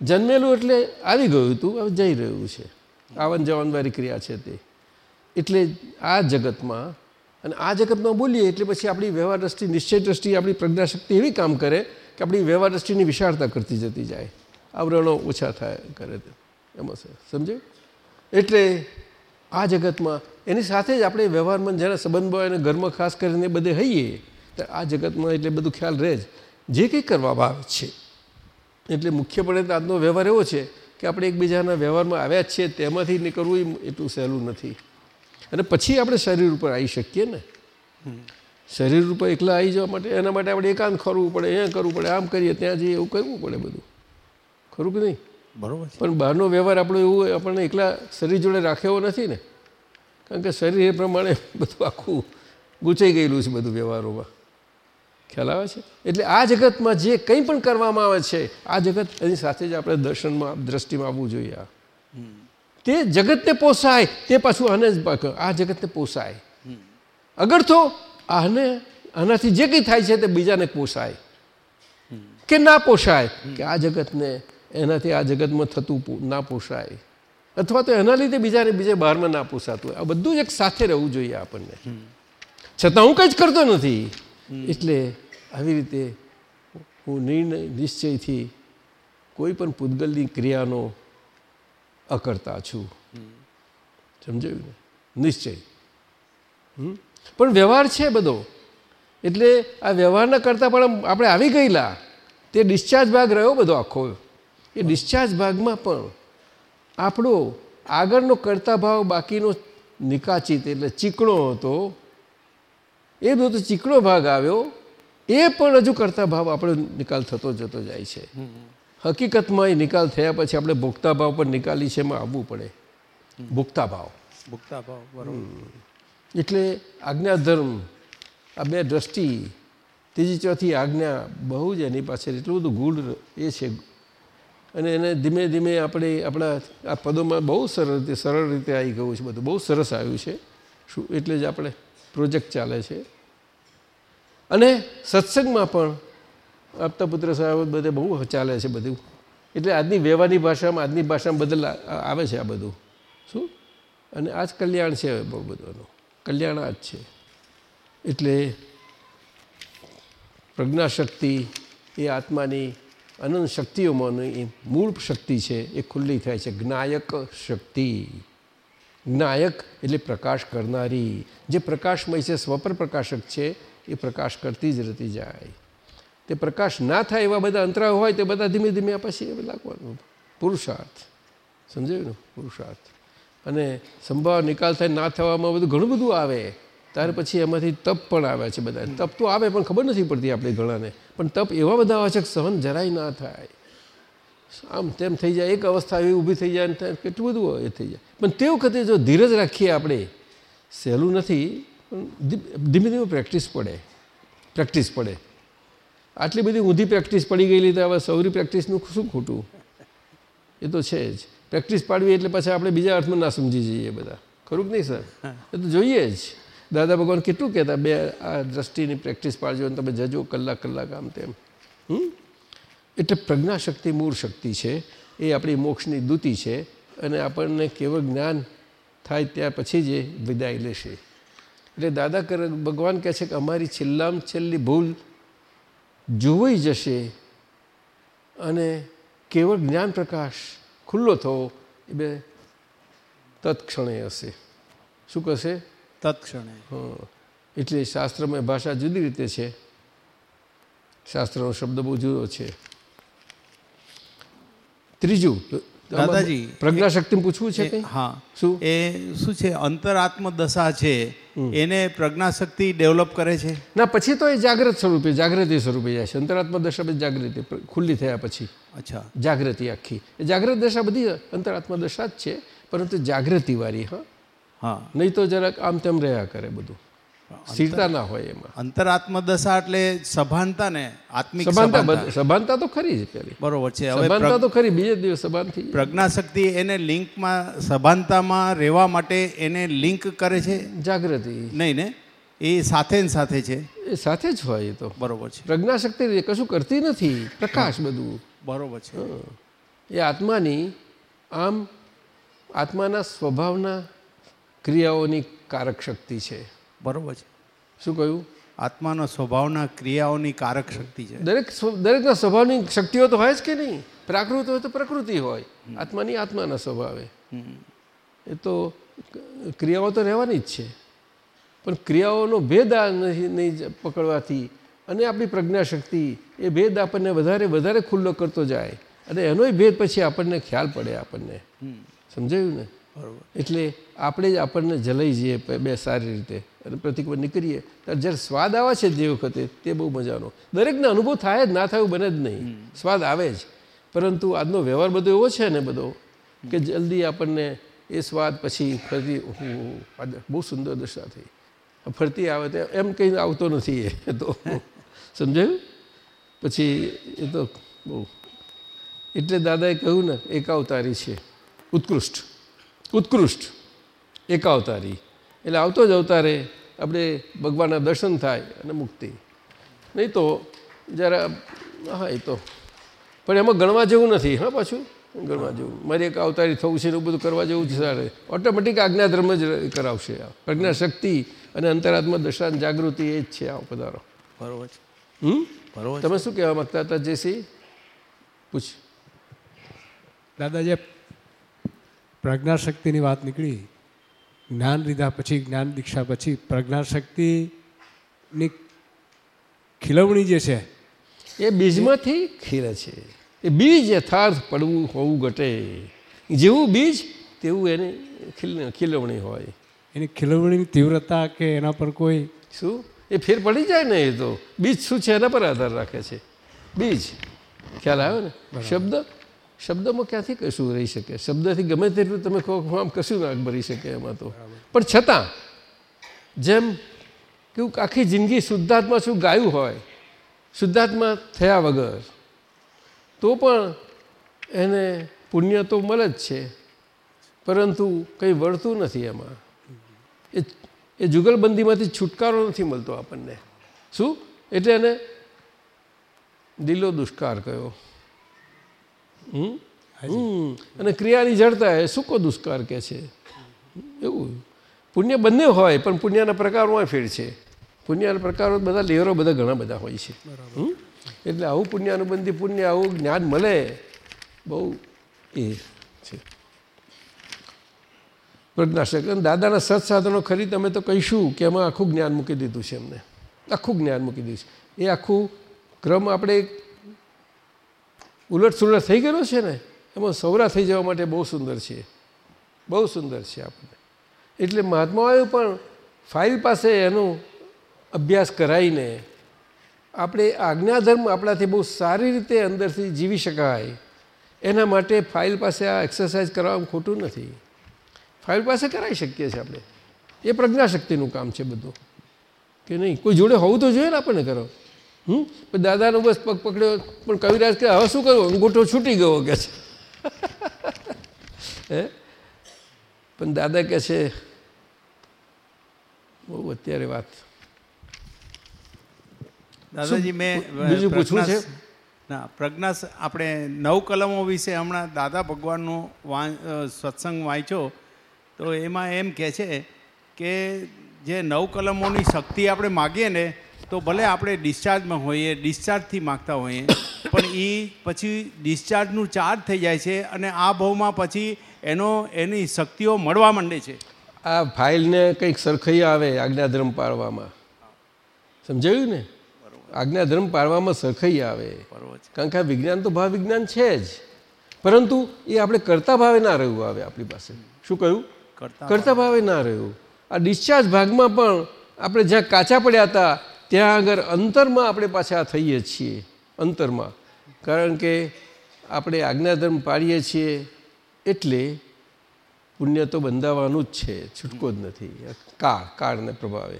Speaker 1: જન્મેલું એટલે આવી ગયું હતું હવે જઈ રહ્યું છે. આવન જવાનવાળી ક્રિયા છે તે. એટલે આ જગતમાં, અને આ જગતમાં બોલીએ એટલે પછી આપણી વ્યવહાર દ્રષ્ટિ, નિશ્ચય દ્રષ્ટિ, આપણી પ્રજ્ઞાશક્તિ એવી કામ કરે કે આપણી વ્યવહાર દ્રષ્ટિની વિશાળતા કરતી જતી જાય. આવરણો ઓછા થાય, કરે એમાં સમજે એટલે આ જગતમાં, એની સાથે જ આપણે વ્યવહારમાં જ્યારે સંબંધ હોય અને ઘરમાં ખાસ કરીને બધે હઈએ, તો આ જગતમાં એટલે બધું ખ્યાલ રહે જ. જે કંઈ કરવામાં આવે છે. એટલે મુખ્યપણે આજનો વ્યવહાર એવો છે કે આપણે એકબીજાના વ્યવહારમાં આવ્યા જ છીએ, તેમાંથી નીકળવું એટલું સહેલું નથી. અને પછી આપણે શરીર ઉપર આવી શકીએ ને. શરીર ઉપર એકલા આવી જવા માટે એના માટે આપણે એકાંત ખરવું પડે એ કરવું પડે આમ કરીએ ત્યાં જઈએ એવું કરવું પડે બધું. ખરું કે નહીં?
Speaker 7: બરોબર
Speaker 1: પણ બહારનો વ્યવહાર આપણો એવું આપણને એકલા શરીર જોડે રાખ્યો નથી ને. કારણ કે શરીર એ પ્રમાણે બધું આખું ગૂંચાઈ ગયેલું છે બધું વ્યવહારોમાં. ખ્યાલ આવે છે? એટલે આ જગતમાં જે કંઈ પણ કરવામાં આવે છે આ જગત એની સાથે જ આપણે દર્શનમાં દ્રષ્ટિમાં આવવું જોઈએ આ. તે જગતને પોસાય, તે પાછું આને જ આ જગતને પોસાય. અગર તો આને, આનાથી જે કંઈ થાય છે તે બીજાને પોસાય. કે ના પોસાય, કે આ જગતને, એનાથી આ જગતમાં થતું ના પોસાય. અથવા તો એના લીધે બીજાને બીજે બહારમાં ના પોસાતું હોય. આ બધું જ એક સાથે રહેવું જોઈએ આપણને. છતાં હું કંઈ જ કરતો નથી. એટલે આવી રીતે હું નિર્ણય, નિશ્ચયથી કોઈ પણ પૂતગલની ક્રિયાનો અકર્તા છું. સમજાયું ને? નિશ્ચય? પણ વ્યવહાર છે બધો. એટલે આ વ્યવહારના કરતાં પણ આપણે આવી ગયેલા. તે ડિસ્ચાર્જ ભાગ રહ્યો બધો આખો. એ ડિસ્ચાર્જ ભાગમાં પણ આપણો આગળનો કરતા ભાવ બાકીનો નિકાચિત એટલે ચીકણો હતો. એ બધો ચીકણો ભાગ આવ્યો. એ પણ હજુ કરતા ભાવ આપણો નિકાલ થતો જતો જાય છે. હકીકતમાં એ નિકાલ થયા પછી આપણે ભોગતા ભાવ પર નિકાલી છે એમાં આવવું પડે. ભોગતા ભાવ.
Speaker 7: ભુક્તા ભાવ બરાબર.
Speaker 1: એટલે આજ્ઞાધર્મ આ બે દ્રષ્ટિ ત્રીજી ચોથી આજ્ઞા બહુ જ એની પાસે એટલું બધું ગુઢ એ છે. અને એને ધીમે ધીમે આપણે આપણા આ પદોમાં બહુ સરળ રીતે સરળ રીતે આવી ગયું છે બધું. બહુ સરસ આવ્યું છે. શું એટલે જ આપણે પ્રોજેક્ટ ચાલે છે. અને સત્સંગમાં પણ આપતા પુત્ર સાહેબ બધે બહુ ચાલે છે બધું. એટલે આજની વ્યવહારની ભાષામાં, આજની ભાષામાં બદલ આવે છે આ બધું. શું? અને આ જ કલ્યાણ છે બહુ બધાનું. કલ્યાણ આ જ છે. એટલે પ્રજ્ઞાશક્તિ એ આત્માની અનંત શક્તિઓમાંની મૂળ શક્તિ છે, એ ખુલ્લી થાય છે. જ્ઞાયક શક્તિ. જ્ઞાયક એટલે પ્રકાશ કરનારી. જે પ્રકાશમય છે સ્વપર પ્રકાશક છે, એ પ્રકાશ કરતી જ રહેતી જાય. તે પ્રકાશ ના થાય એવા બધા અંતરાયો હોય તે બધા ધીમે ધીમે પછી લાગવાનું. પુરુષાર્થ. સમજાયું ને? પુરુષાર્થ. અને સંભાવ નિકાલ થાય, ના થવામાં બધું ઘણું બધું આવે. ત્યાર પછી એમાંથી તપ પણ આવે છે બધા તપ તો આવે પણ ખબર નથી પડતી આપણે ઘણાને. પણ તપ એવા બધા આવે છે કે સહન જરાય ના થાય. આમ તેમ થઈ જાય, એક અવસ્થા એવી ઊભી થઈ જાય ને કેટલું બધું એ થઈ જાય. પણ તે વખતે જો ધીરજ રાખીએ આપણે, સહેલું નથી, પણ ધીમે ધીમે પ્રેક્ટિસ પડે. પ્રેક્ટિસ પડે. આટલી બધી ઊંધી પ્રેક્ટિસ પડી ગયેલી તો હવે સૌરી પ્રેક્ટિસનું શું ખોટું? એ તો છે જ. પ્રેક્ટિસ પાડવી એટલે પછી આપણે બીજા અર્થમાં ના સમજી જઈએ બધા. ખરું નહીં, સર? એ તો જોઈએ જ. દાદા ભગવાન કેટલું કહેતા, બે, આ દ્રષ્ટિની પ્રેક્ટિસ પાડજો અને તમે જજો કલાક કલાક આમ તેમ. હમ? એટલે પ્રજ્ઞાશક્તિ મૂળ શક્તિ છે. એ આપણી મોક્ષની દૂતિ છે અને આપણને કેવળ જ્ઞાન થાય ત્યાં પછી જ વિદાય લેશે. એટલે દાદા કર, ભગવાન કહે છે કે અમારી છેલ્લામાં છેલ્લી ભૂલ જોવાઈ જશે અને કેવળ જ્ઞાન પ્રકાશ ખુલ્લો થવો એ બે તત્ક્ષણે હશે. શું કહેશે?
Speaker 7: તત્ક્ષણે.
Speaker 1: હં. એટલે શાસ્ત્રમાં ભાષા જુદી રીતે છે. શાસ્ત્રનો શબ્દ બહુ જુદો છે. ત્રીજું
Speaker 7: દાદાજી,
Speaker 1: પ્રજ્ઞાશક્તિ પૂછવું છે
Speaker 7: હા.
Speaker 1: શું?
Speaker 7: એ શું છે? અંતરાત્મ દશા છે એને પ્રજ્ઞાશક્તિ ડેવલપ કરે છે?
Speaker 1: ના પછી તો એ જાગૃત સ્વરૂપે જાગૃતિ સ્વરૂપે જાય છે. અંતરાત્મ દશા બધી જાગૃતિ ખુલ્લી થયા પછી.
Speaker 7: અચ્છા.
Speaker 1: જાગૃતિ આખી. એ જાગૃત દશા બધી અંતરાત્મ દશા જ છે પરંતુ જાગૃતિવાળી હા.
Speaker 7: હા.
Speaker 1: નહીં તો જરાક આમ તેમ રહ્યા કરે બધું. સ્થિરતા ના હોય એમાં.
Speaker 7: અંતરાત્મ દશા એટલે સભાનતા ને આત્મિક
Speaker 1: સભાનતા
Speaker 7: સભાનતા.
Speaker 1: તો ખરી જ પેલી.
Speaker 7: બરોબર છે. હવે
Speaker 1: સભાનતા તો ખરી બીજે દિવસ સભાન થઈ.
Speaker 7: પ્રજ્ઞાશક્તિ એને લિંકમાં સભાનતામાં રહેવા માટે એને લિંક કરે છે?
Speaker 1: જાગૃતિ.
Speaker 7: નહીં ને? એ સાથે ને સાથે છે.
Speaker 1: એ સાથે જ હોય એ તો.
Speaker 7: બરોબર છે.
Speaker 1: પ્રજ્ઞાશક્તિ કશું કરતી નથી. પ્રકાશ બધું.
Speaker 7: બરોબર છે.
Speaker 1: એ આત્માની આમ આત્માના સ્વભાવના ક્રિયાઓની કારક શક્તિ છે.
Speaker 7: બરોબર છે.
Speaker 1: શું કહ્યું?
Speaker 7: આત્માના સ્વભાવના ક્રિયાઓની કારક શક્તિ છે.
Speaker 1: દરેક દરેકના સ્વભાવની શક્તિઓ તો હોય જ કે નહીં? પ્રાકૃત હોય તો પ્રકૃતિ હોય. આત્માની આત્માના સ્વભાવે. એ તો ક્રિયાઓ તો રહેવાની જ છે. પણ ક્રિયાઓનો ભેદ આ નહીં પકડવાથી અને આપણી પ્રજ્ઞાશક્તિ એ ભેદ આપણને વધારે વધારે ખુલ્લો કરતો જાય. અને એનોય ભેદ પછી આપણને ખ્યાલ પડે આપણને. સમજાયું ને?
Speaker 7: બરોબર.
Speaker 1: એટલે આપણે જ આપણને જલાઈ જઈએ બે સારી રીતે. અને પ્રતિક્રમણ નીકળીએ. ત્યારે જ્યારે સ્વાદ આવે છે જે વખતે તે બહુ મજાનો. દરેકને અનુભવ થાય જ ના થાય બને જ નહીં. સ્વાદ આવે જ. પરંતુ આજનો વ્યવહાર બધો એવો છે ને બધો કે જલ્દી આપણને એ સ્વાદ પછી ફરતી બહુ સુંદર દશા થઈ. ફરતી આવે તો એમ કંઈ આવતો નથી એ તો સમજાયું? પછી એ તો બહુ. એટલે દાદાએ કહ્યું ને એકાવતારી છે. ઉત્કૃષ્ટ. ઉત્કૃષ્ટ. એકાવતારી. એટલે આવતો જ અવતારે આપણે ભગવાનના દર્શન થાય અને મુક્તિ. નહીં તો જ્યારે હા એ તો. પણ એમાં ગણવા જેવું નથી હા પાછું? ગણવા જેવું. મારી એક અવતારી થવું છે ને એવું બધું કરવા જેવું છે સારે. ઓટોમેટિક આજ્ઞાધર્મ જ કરાવશે આ. પ્રજ્ઞા શક્તિ અને અંતરાત્મા દશા જાગૃતિ એ જ છે આ પધારો.
Speaker 7: બરોબર છે.
Speaker 1: હમ?
Speaker 7: બરોબર
Speaker 1: તમે શું કહેવા માગતા હતા જેસી? પૂછ.
Speaker 8: દાદા જે પ્રજ્ઞાશક્તિની વાત નીકળી. જ્ઞાન લીધા પછી જ્ઞાન દીક્ષા પછી પ્રજ્ઞાશક્તિની ખીલવણી જે છે
Speaker 1: એ બીજમાંથી ખીલે છે. એ બીજ યથાર્થ પડવું હોવું ઘટે. જેવું બીજ તેવું એને ખીલવણી હોય.
Speaker 8: એની ખીલવણીની તીવ્રતા કે એના પર કોઈ
Speaker 1: શું? એ ફેર પડી જાય ને એ તો. બીજ શું છે એના પર આધાર રાખે છે. બીજ. ખ્યાલ આવ્યો ને? શબ્દ શબ્દમાં ક્યાંથી કશું રહી શકે? શબ્દથી ગમે તેટલું તમે કહો આમ કશું ના ભરી શકે એમાં તો. પણ છતાં જેમ કેવું આખી જિંદગી શુદ્ધાત્મા શું ગાયું હોય શુદ્ધાત્મા થયા વગર તો પણ એને પુણ્ય તો મળે જ છે. પરંતુ કંઈ વળતું નથી એમાં. એ એ જુગલબંધીમાંથી છુટકારો નથી મળતો આપણને. શું? એટલે એને દિલો દુષ્કાર કયો. અને ક્રિયાની જડતા એ સૂકો દુષ્કાર કહે છે. એવું. પુણ્ય બંને હોય પણ પુણ્યના પ્રકારોમાં ફેર છે. પુણ્યના પ્રકારો બધા લેયરો બધા ઘણા બધા હોય છે? એટલે આવું પુણ્યાનુબંધી પુણ્ય આવું જ્ઞાન મળે બહુ એ છે. પ્રજ્ઞાશક અને દાદાના સત્સાધનો ખરી તમે તો કહીશું કે એમાં આખું જ્ઞાન મૂકી દીધું છે એમને. આખું જ્ઞાન મૂકી દીધું છે. એ આખું ક્રમ આપણે ઉલટ સુલટ થઈ ગયેલો છે ને, એમાં સવરા થઈ જવા માટે બહુ સુંદર છે. બહુ સુંદર છે આપણને. એટલે મહાત્માઓએ પણ ફાઇલ પાસે એનો અભ્યાસ કરાવીને આપણે આજ્ઞાધર્મ આપણાથી બહુ સારી રીતે અંદરથી જીવી શકાય. એના માટે ફાઇલ પાસે આ એક્સરસાઇઝ કરવામાં ખોટું નથી. ફાઇલ પાસે કરાવી શકીએ છીએ આપણે. એ પ્રજ્ઞાશક્તિનું કામ છે બધું. કે નહીં? કોઈ જોડે હોવું તો જોઈએ ને આપણને કરો હમ? દાદાનો બસ પગ પકડ્યો પણ કવિરાજ કે હવે શું કરવું? અંગૂઠો છૂટી ગયો કે છે. હે? પણ દાદા કહે છે બહુ અત્યારે વાત.
Speaker 7: દાદાજી મેં
Speaker 1: બીજું પૂછવું છે?
Speaker 7: ના પ્રજ્ઞા આપણે નવ કલમો વિશે હમણાં દાદા ભગવાનનો સત્સંગ વાંચ્યો તો એમાં એમ કહે છે કે જે નવ કલમોની શક્તિ આપણે માગીએ ને તો ભલે આપણે ડિસ્ચાર્જમાં હોઈએ ડિસ્ચાર્જથી માગતા હોઈએ પણ એ પછી ડિસ્ચાર્જનું ચાર્જ થઈ જાય છે અને આ ભાવમાં પછી એનો એની શક્તિઓ મળવા માંડે છે.
Speaker 1: આ ફાઇલને કંઈક સરખાઈ આવે આજ્ઞાધર્મ પાળવામાં. સમજાયું ને? આજ્ઞાધર્મ પાળવામાં સરખાઈ આવે. કારણ કે આ વિજ્ઞાન તો ભાવ વિજ્ઞાન છે જ. પરંતુ એ આપણે કરતા ભાવે ના રહ્યું આવે આપણી પાસે. શું કહ્યું?
Speaker 7: કરતા
Speaker 1: ભાવે. ના રહ્યું આ ડિસ્ચાર્જ ભાગમાં પણ આપણે જ્યાં કાચા પડ્યા હતા ત્યાં આગળ અંતરમાં આપણે પાછા થઈએ છીએ અંતરમાં. કારણ કે આપણે આજ્ઞાધર્મ પાડીએ છીએ એટલે પુણ્ય તો બંધાવાનું જ છે છૂટકો જ નથી. કાળ કાળને પ્રભાવે.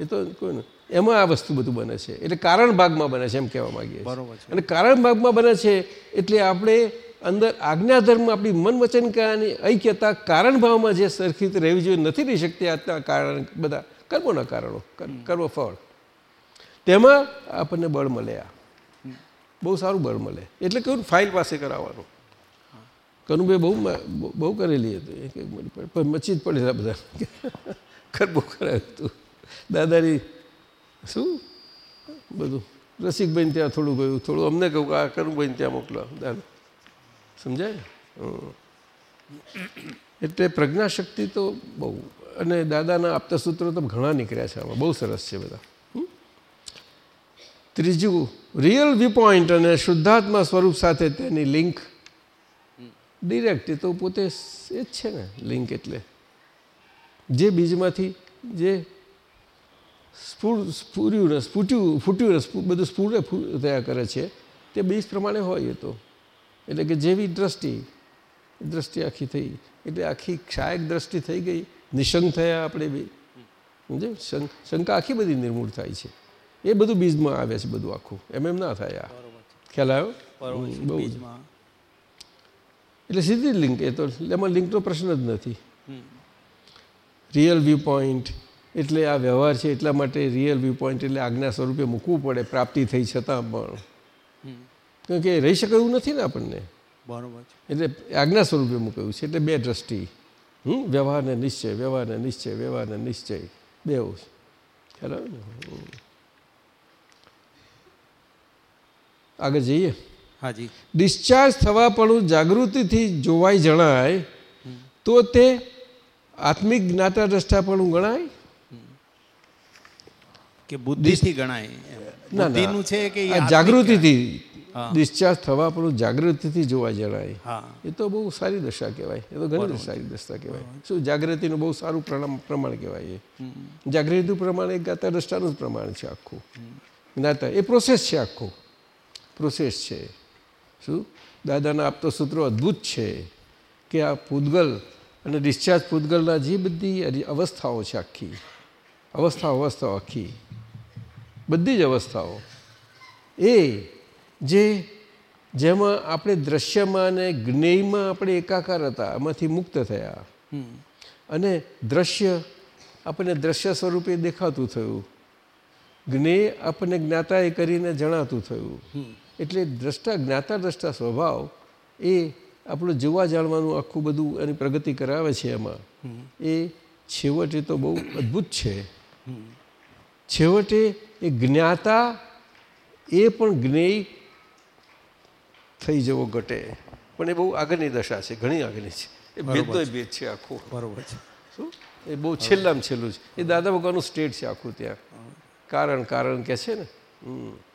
Speaker 1: એ તો કોઈ. એમાં આ વસ્તુ બધું બને છે. એટલે કારણ ભાગમાં બને છે એમ કહેવા માંગીએ
Speaker 7: બરોબર
Speaker 1: અને કારણ ભાગમાં બને છે એટલે આપણે અંદર આજ્ઞાધર્મ આપણી મન વચન કાયાની ઐક્યતા કારણ ભાવમાં જે સરખી રહેવી જોઈએ નથી રહી શકતી આજના કારણ બધા. કર્મોના કારણો કર- કર્મ ફળ તેમાં આપણને બળ મળે આ. બહુ સારું બળ મળે. એટલે કહ્યું ફાઇલ પાસે કરાવવાનું. કનુભાઈ બહુ બહુ- કરેલી હતી. પણ મચી જ પડેલા બધા. કરવું કરાવ્યું હતું. દાદાની શું? બધું. રસિકભાઈ ત્યાં થોડું ગયું. થોડું અમને કહું કે આ કનુભાઈ ત્યાં મોકલો. દાદા. સમજાય. એટલે પ્રજ્ઞાશક્તિ તો બહુ. અને દાદાના આપતા સૂત્રો તો ઘણા નીકળ્યા છે આમાં. બહુ સરસ છે બધા. ત્રીજું રિયલ વ્યૂ પોઈન્ટ અને શુદ્ધાત્મા સ્વરૂપ સાથે તેની લિંક ડિરેક્ટ તો પોતે એ જ છે ને લિંક એટલે. જે બીજમાંથી જે સ્ફૂર, સ્ફૂર્યું ને સ્ફૂટ્યું ફૂટ્યું ને બધું સ્ફૂરે થયા કરે છે, તે બીજ પ્રમાણે હોય એ તો. એટલે કે જેવી દ્રષ્ટિ દ્રષ્ટિ આખી થઈ, એટલે આખી ક્ષાયક દ્રષ્ટિ થઈ ગઈ, નિશંક થયા આપણે બી. સમજે શંકા આખી બધી નિર્મૂળ થાય છે. એ બધું બીજમાં આવે છે બધું આખું. એમ એમ ના થાય આ. ખ્યાલ આવ્યો? બહુ. એટલે સીધી જ લિંક એ તો એમાં લિંકનો પ્રશ્ન જ નથી. રિયલ વ્યૂ પોઈન્ટ એટલે આ વ્યવહાર છે એટલા માટે રિયલ વ્યૂ પોઈન્ટ એટલે આજ્ઞા સ્વરૂપે મૂકવું પડે પ્રાપ્તિ થઈ છતાં પણ. કારણ કે રહી શકે એવું નથી ને આપણને.
Speaker 7: બરાબર
Speaker 1: એટલે આજ્ઞા સ્વરૂપે મૂકાયું છે એટલે બે દ્રષ્ટિ. હમ વ્યવહારને નિશ્ચય વ્યવહારને નિશ્ચય વ્યવહારને નિશ્ચય. બે ખ્યાલ આવે ને હમ. આગળ જઈએ.
Speaker 7: હાજી.
Speaker 1: ડિસ્ચાર્જ થવા પણ જાગૃતિથી જોવાય જણાય તો તે આત્મિક જ્ઞાતા દ્રષ્ટાપણું ગણાય?
Speaker 7: કે બુદ્ધિથી ગણાય છે કે
Speaker 1: જાગૃતિથી ડિસ્ચાર્જ થવા પણ જાગૃતિથી જોવા જણાય. એ તો બહુ સારી દશા કહેવાય. એ તો ઘણી સારી દશા કહેવાય. શું જાગૃતિનું બહુ સારું પ્રમાણ પ્રમાણ કહેવાય એ? જાગૃતિ પ્રમાણ એ ગાતા દ્રષ્ટાનું જ પ્રમાણ છે આખું. જ્ઞાતા એ પ્રોસેસ છે આખું. પ્રોસેસ છે. શું? દાદાના આપતો સૂત્રો અદ્ભુત છે કે આ પૂતગલ અને ડિસ્ચાર્જ પૂતગલના જે બધી અવસ્થાઓ છે આખી. અવસ્થાઓ અવસ્થાઓ આખી. બધી જ અવસ્થાઓ. એ જે જેમાં આપણે દ્રશ્યમાં અને જ્ઞેયમાં આપણે એકાકાર હતા એમાંથી મુક્ત થયા. અને દ્રશ્ય આપણને દ્રશ્ય સ્વરૂપે દેખાતું થયું. જ્ઞેય આપણને જ્ઞાતાએ કરીને જણાતું થયું. એટલે દ્રષ્ટા જ્ઞાતા દ્રષ્ટા સ્વભાવ એ આપણું જોવા જાણવાનું આખું બધું એની પ્રગતિ કરાવે છે એમાં. એ છેવટે તો બહુ અદ્ભુત છે. છેવટે એ જ્ઞાતા એ પણ જ્ઞેય થઈ જવો ઘટે. પણ એ બહુ આગળની દશા છે ઘણી આગળની છે. એ ભેદનો ભેદ છે. આખો.
Speaker 7: બરોબર છે.
Speaker 1: શું? એ બહુ છેલ્લામાં છેલ્લું છે. એ દાદા ભગવાનનું સ્ટેટ છે આખું ત્યાં. કારણ કારણ કે છે ને.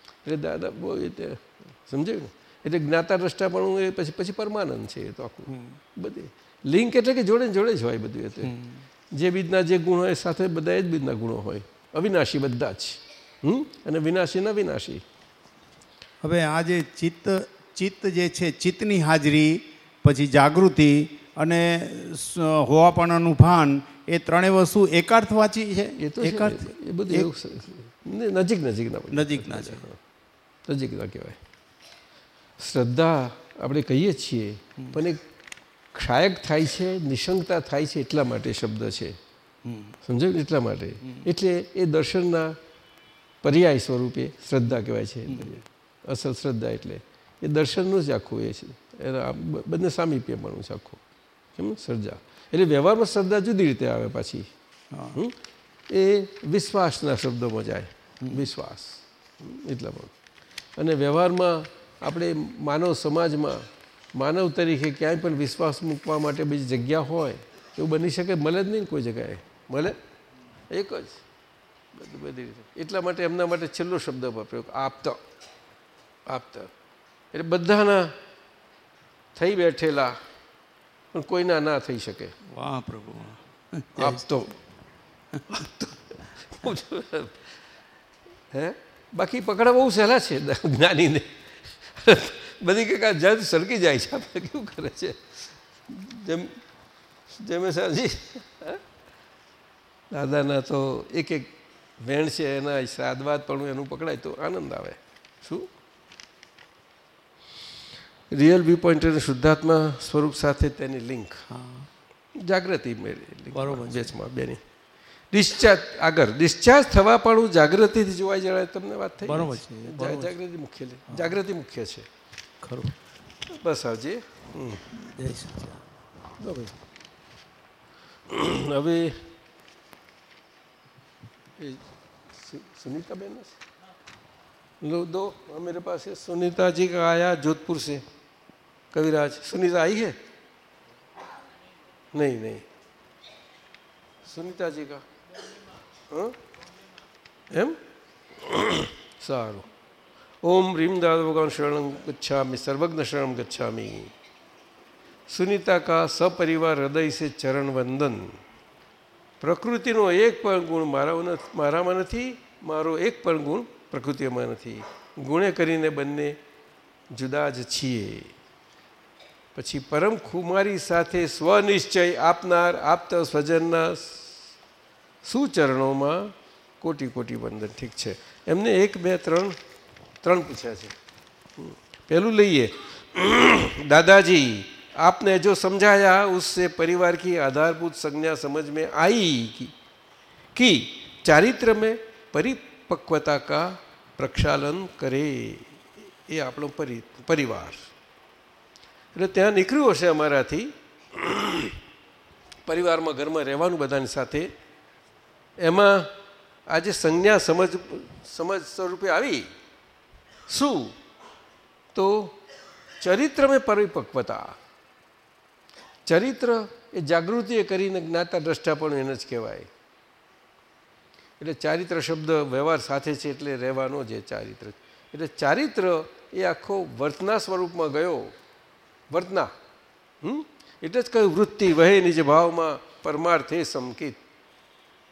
Speaker 1: એટલે દાદા બહુ એ તે સમજાયું ને એટલે જ્ઞાતા દ્રષ્ટા પણ એ પછી પછી પરમાનંદ છે એ તો આખું. બધે. લિંક એટલે કે જોડે જોડે જ હોય બધું એટલે જે બીજના જે ગુણ હોય સાથે બધા એ જ બીજના ગુણો હોય. અવિનાશી બધા જ. હમ? અને વિનાશી ન વિનાશી
Speaker 7: હવે આ જે ચિત્ત ચિત્ત જે છે ચિત્તની હાજરી પછી જાગૃતિ અને હોવાપણાનું ભાન એ ત્રણેય વસ્તુ એકાર્થવાચી છે?
Speaker 1: એ તો
Speaker 7: એકાર્થ?
Speaker 1: એ બધું નજીક નજીકના બધા.
Speaker 7: નજીકના
Speaker 1: નજીકના કહેવાય. શ્રદ્ધા આપણે કહીએ છીએ પણ એ ક્ષાયક થાય છે નિશંકતા થાય છે એટલા માટે શબ્દ છે. સમજાયું ને? એટલા માટે. એટલે એ દર્શનના પર્યાય સ્વરૂપે શ્રદ્ધા કહેવાય છે. અસલ શ્રદ્ધા એટલે. એ દર્શનનું જ આખું એ છે. એના બંને સામીપ્યપણું છે આખું. કેમ? શ્રદ્ધા. એટલે વ્યવહારમાં શ્રદ્ધા જુદી રીતે આવે પાછી. એ વિશ્વાસના શબ્દોમાં જાય. વિશ્વાસ? એટલા પણ અને વ્યવહારમાં આપણે માનવ સમાજમાં માનવ તરીકે ક્યાંય પણ વિશ્વાસ મૂકવા માટે બીજી જગ્યા હોય એવું બની શકે? મળે જ નહીં કોઈ જગ્યાએ? મળે? એક જ. બધું બધી રીતે. એટલા માટે એમના માટે છેલ્લો શબ્દ વાપર્યો આપતો. આપત. એટલે બધાના થઈ બેઠેલા પણ કોઈના ના થઈ શકે.
Speaker 7: વાહ પ્રભુ.
Speaker 1: આપતો. હે? બાકી પકડા બહુ સહેલા છે જ્ઞાનીને. બધી કે આ જજ સરકી જાય છે. આપણે કેવું કરે છે? જેમ જેમ સાજી દાદાના તો એક એક વેણ છે એના શ્રાદ્ધવાદ પણ એનું પકડાય તો આનંદ આવે. શું? રિયલ વ્યૂ પોઈન્ટ અને શુદ્ધાત્મા સ્વરૂપ સાથે તેની લિંક. જાગૃતિ મેળવી.
Speaker 7: બરોબર છે.
Speaker 1: બેની. ડિસ્ચાર્જ આગળ ડિસ્ચાર્જ થવા પણ જાગૃતિથી જોવાઈ જણાય તમને વાત થઈ
Speaker 7: બરોબર છે,
Speaker 1: જા-
Speaker 7: બરોબર છે.
Speaker 1: જાગૃતિ મુખ્ય લે. જાગૃતિ મુખ્ય છે
Speaker 7: ખરું
Speaker 1: બસ આવજે હમ.
Speaker 7: જય સચ્ચિદાનંદ.
Speaker 1: લો ભાઈ. હવે એ सु- सुनीता बहन है? लो दो हाँ, मेरे पास है सुनीता जी का आया जोधपुर से कविराज सुनीता आई है नहीं नहीं સુનિતાજી કા હં? એમ? સારું. ઓમ રીમ દાદા ભગવાન શરણમ ગચ્છામી સર્વજ્ઞ શરણમ ગચ્છામી. સુનિતા કા સપરિવાર હૃદય સે ચરણ વંદન. પ્રકૃતિનો એક પણ ગુણ મારા મારામાં નથી મારો એક પણ ગુણ પ્રકૃતિમાં નથી. ગુણે કરીને બંને જુદા જ છીએ. પછી પરમ ખુમારી સાથે સ્વનિશ્ચય આપનાર આપતા સ્વજનના સુચરણોમાં કોટી કોટી વંદન ઠીક છે એમને એક બે ત્રણ ત્રણ પૂછ્યા છે હમ. પહેલું લઈએ दादाजी आपने जो समझाया उससे परिवार की आधारभूत संज्ञा समझ में आई कि, कि चारित्र में परिपक्वता का प्रक्षालन करे એ આપણો પરિ પરિવાર એટલે ત્યાં નીકળ્યું હશે અમારાથી પરિવારમાં ઘરમાં રહેવાનું બધાની સાથે એમાં આજે સંજ્ઞા સમજ સમજ સ્વરૂપે આવી, શું? તો ચરિત્ર મેં પરિપક્વતા. ચરિત્ર એ જાગૃતિ એ કરીને જ્ઞાતા દ્રષ્ટા પણ એને જ કહેવાય. એટલે ચારિત્ર શબ્દ વ્યવહાર સાથે છે એટલે રહેવાનો જે ચારિત્ર. એટલે ચારિત્ર એ આખો વર્તના સ્વરૂપમાં ગયો. વર્તના. હમ? એટલે જ કહ્યું, વૃત્તિ વહે નિજ ભાવમાં પરમાર્થે સંકિત